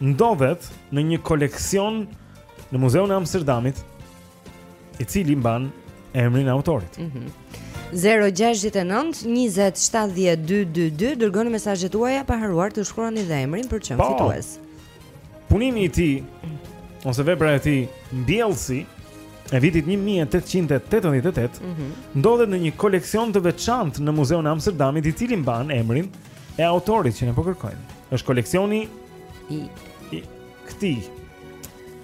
ndodhet në një koleksion në Muzeun e Amsterdamit, i cili mban emrin e autorit. Mhm. Mm 069 20 70 222 dërgoni mesazhet tuaja pa harruar të shkruani dhe emrin për të qenë po. fitues. Punimi i tij ose vepra e tij Mbjellësi e vitit 1888 mm -hmm. ndodhet në një koleksion të veçantë në Muzeun e Amsterdamit i cili mban emrin e autorit që ne po kërkojmë. Është koleksioni i i këtij.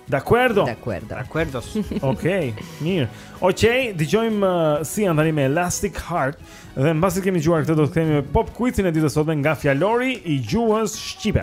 D'accordo. D'accordo. D'accordo. Okej, okay, mirë. Okej, okay, dëgjojmë uh, Sia-n tani me Elastic Heart dhe mbasi kemi dëgjuar këtë do të kthehemi me Pop Quizin e ditës së sotme nga fjalori i gjuhës shqipe.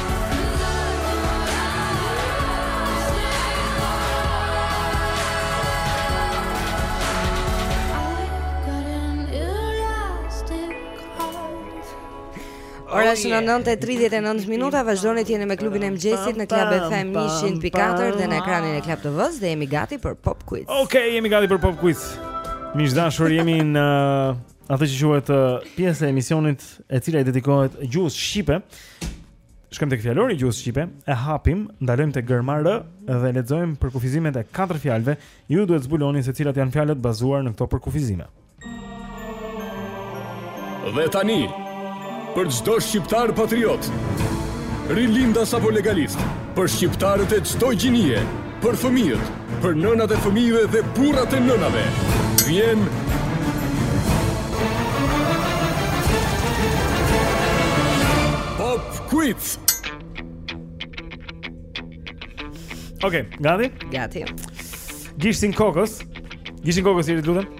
Ora shënon 9:39 minuta, vazhdoni të jeni me klubin e mëngjesit në Club FM 100.4 dhe në ekranin e Club TV-së dhe jemi gati për Pop Quiz. Okej, okay, jemi gati për Pop Quiz. Miq të dashur jemi në Atë që quhet pjesë e emisionit e cila i dedikohet gjuhës shqipe. Shkojmë tek fjalori i gjuhës shqipe, e hapim, ndalojmë te gërma r dhe lexojmë përkufizimet e katër fjalëve. Ju duhet të zbuloni se cilat janë fjalët bazuar në këto përkufizime. Dhe tani, për çdo shqiptar patriot, rilindas apo legalist, për shqiptarët e çdo gjinie, Për fëmijët, për nënat e fëmijëve dhe burrat e nënave. Vjen Pop Quiz. Okej, okay, gati? Gati. Gishtin kokës. Gishtin kokës ju lutem.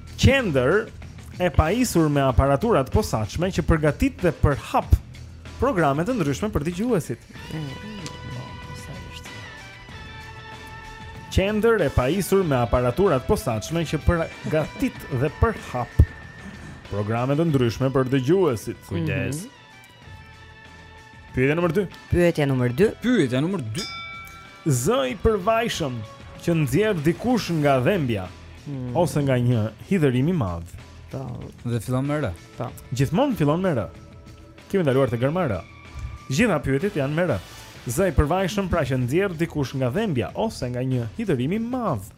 Qendër e pajisur me aparatura të posaçme që përgatit dhe përhap programe të ndryshme për dëgjuesit. Qendër e pajisur me aparatura të posaçme që përgatit dhe përhap programe të ndryshme për dëgjuesit. Kujdes. Mm -hmm. Pyetja numër 2 Pyetja numër 2 Pyetja numër 2 Zë i përvajshëm që nxjerr dikush nga dhembja hmm. Ose nga një hidhërim i madh Ta. Po. Dhe fillon me r Ta. Po. Gjithmonë fillon me r Kemi ndaluar te gërma r Gjitha pyetjet janë me r Zë i përvajshëm pra që nxjerr dikush nga dhembja Ose nga një hidhërim i madh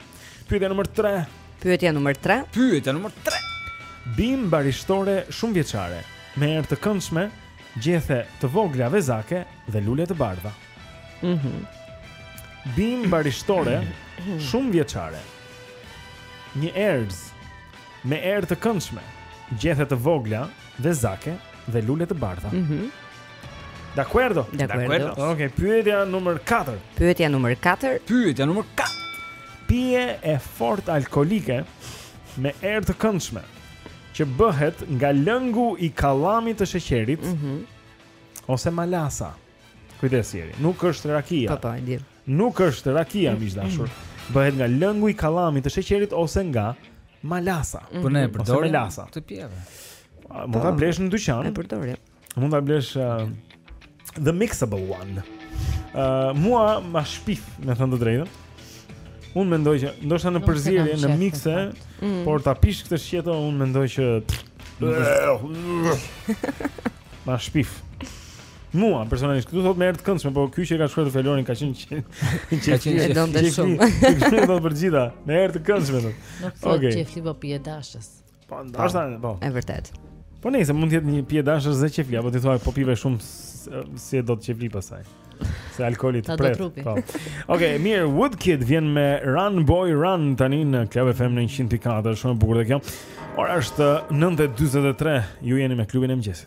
Pyetja numër 3 Pyetja numër 3 Pyetja numër 3 Bimë barishtore shumëvjeçare Me erë të këndshme Gjethe të vogla vezake Dhe lule të bardha mm -hmm. Bimë barishtore shumëvjeçare Një erëz Me erë të këndshme Gjethe të vogla vezake Dhe lule të bardha mm -hmm. D'akuerdo? D'akuerdo. Okej, okay, pyetja numër 4. Pyetja numër 4. Pyetja numër 4. Pije e fortë alkoolike me erë të këndshme që bëhet nga lëngu i kallamit të sheqerit mm -hmm. ose melasa. Kujdes Jeri, nuk është rakia. Po po, e di. Nuk është rakia mm -hmm. miq të dashur. Bëhet nga lëngu i kallamit të sheqerit ose nga melasa. Mm -hmm. Po ne e përdorim. Melasa. Te pijet. Mund ta po, blesh në dyqan. E përdorim. Mund ta blesh uh, the mixable one. Uh, mua ma shpif, me thënë të drejtën. Unë mendoj që ndoshta në përzierje në mikse, mm. por ta pish këtë shqeto unë mendoj që ma shpif. Mua personalisht këtu thotë me erë të këndshme, po ky që ka shkruar fjalorin ka qenë që ka qenë e donte shumë. Kjo thotë për të gjitha, me erë të këndshme. Okej. Qeflipo pije dashëse. Po ndan. Është ndan. Po. E vërtetë. Po nejse, mund të jetë një pije dashëse qejfli, apo ti thua po pive shumë si e do të qejfli pastaj. Se alkooli të pret. Po. Okej, mirë, Woodkid vjen me Run Boy Run tani në Club FM në 100.4, shumë e bukur dhe kjo. Ora është 9:43. Ju jeni me klubin e mëngjesit.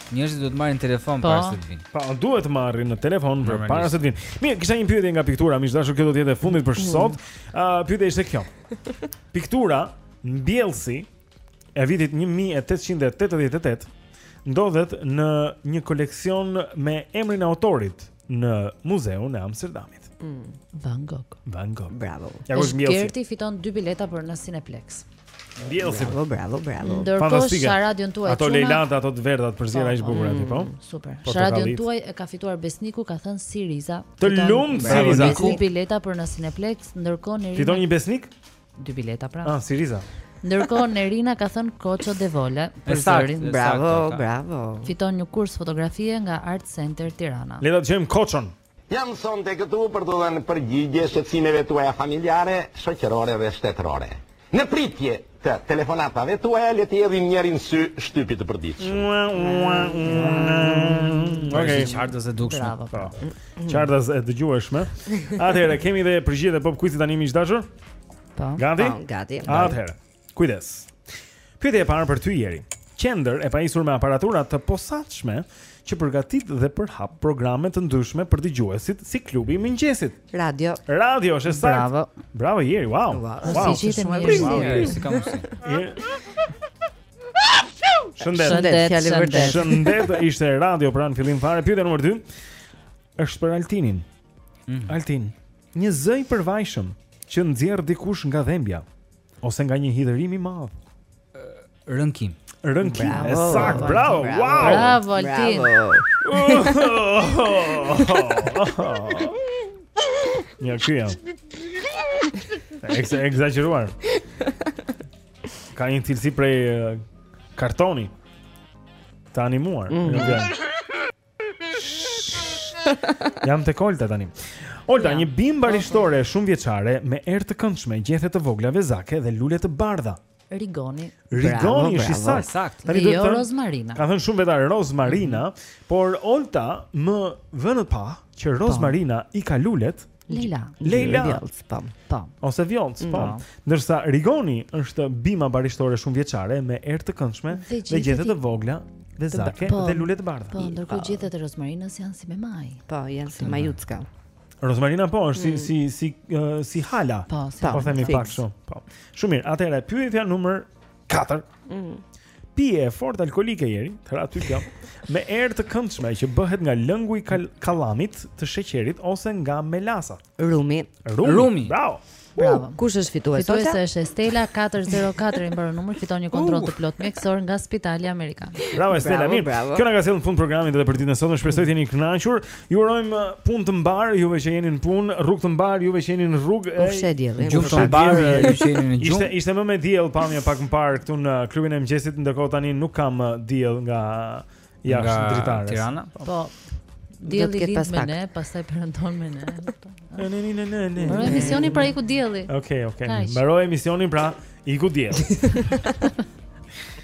Njerëzit duhet të marrin telefon po. para se të vinë. Po, duhet të marrin në telefon përpara se të vinë. Mirë, kisha një pyetje nga piktura, miq të dashur kjo do të jetë e fundit për sot. Ëh, uh, pyetja ishte kjo. Piktura Mbjellësi e vitit 1888 ndodhet në një koleksion me emrin e autorit. në muzeun e Amsterdamit. Mm. Van Gogh. Van Gogh. Bravo. Ja ku është Gerti fiton dy bileta për në Cineplex. Mbjellësi. Bravo, bravo, bravo. Ndërkohë sa e di ti këtë ato lejlat, ato të verdhat përziera ish po, bukur aty, po. Mm, super. Sa e di ti këtë e ka fituar Besniku, ka thënë Siriza. Të lumtë Siriza. Dy bileta për në Cineplex, ndërkohë ne Fiton një Besnik? Dy bileta pra. Ah, Siriza. Ndërkohë Nerina ka thënë Koço Devole për zërin. Bravo, bravo. Fiton një kurs fotografie nga Art Center Tirana. Le ta dëgjojmë Koçon. Jam sonte këtu për t'u dhënë përgjigje shqetësimeve tuaja familjare, shoqërore dhe shtetërore. Në pritje të telefonatave tuaja le t'i hedhim njërin sy shtypit të përditshëm. Okej, okay. qartas e dukshme. Bravo. Pra. Hmm. Qartas e dëgjueshme. Atëherë kemi dhe përgjigjet e pop quizit tani miq të dashur. Po. Gati? Po, gati. Atëherë. Kujdes. Pyetja e parë për ty Jeri. Qendër e pajisur me aparatura të posaçme që përgatit dhe përhap programe të ndryshme për dëgjuesit si klubi i mëngjesit. Radio. Radio, është saktë. Bravo. Bravo Jeri. Wow. Wow. wow. Si jeni? Si kam mundsi? Shëndet. Shëndet, fjalë vërtet. Shëndet, ishte radio pranë fillim fare. Pyetja numër 2 është për Altinin. Mm. Altin, një zë i përvajshëm që nxjerr dikush nga dhembja ose nga një hidhërim i madh. Rënkim. Rënkim. Bravo, e saktë, bravo. bravo. Wow. Bravo Altin. Bravo. Ja, kjo. E ka ekzagjeruar. Ka një cilësi prej kartoni të animuar. Mm -hmm. Jam tek Olta tani. Olta, ja. një bimë barishtore okay. shumëvjeçare me erë të këndshme, gjethe të vogla vezake dhe lule të bardha. Rigoni. Rigoni është i saktë. Saktë. Tani do të jo, thënë rozmarina. Kanë thënë shumë veta rozmarina, mm -hmm. por Olta me vend pa që rozmarina i ka lulet. Mm Lejla. Lejla Vjollcë, po. Po. Ose vjollcë, po. po. Ndërsa Rigoni është bima barishtore shumëvjeçare me erë të këndshme dhe gjethe të vogla vezake po, dhe lule të bardha. Po, ndërkohë gjethet e rozmarinës janë si me majë. Po, janë si majucka. Rozmarina po është si mm. si si uh, si hala. Po, si po themi pak shumë. Po. Shumë mirë. Atëherë pyetja numër 4. Mhm. Pije e fortë alkoolike Eri, të ra ty kjo, me erë të këndshme që bëhet nga lëngu i kal kallamit të sheqerit ose nga melasa. Rumi. Rumi. Rumi. Bravo. Bravo. Kush është fitues? Fitues është Estela 404 i mbaron numri, fiton një kontroll të plotë mjekësor nga Spitali Amerikan. Bravo Estela, mirë. Kjo na ka sjellë në fund programit edhe për ditën e sotme. Shpresoj të jeni kënaqur. Ju urojmë punë të mbarë juve që jeni në punë, rrugë të mbarë juve që jeni në rrugë. Ufshe dielli. Gjumë të mbarë juve që jeni në gjumë. Ishte ishte më me diell pamja pak më parë këtu në klubin e mëngjesit, ndërkohë tani nuk kam uh, diell nga jashtë dritares. Nga Tirana. Po. po. Dielli lind me ne, pastaj perëndon me ne. Ne ne ne ne ne. Mbaroi emisioni pra iku dielli. Okej, okej. Mbaroi emisioni pra iku dielli.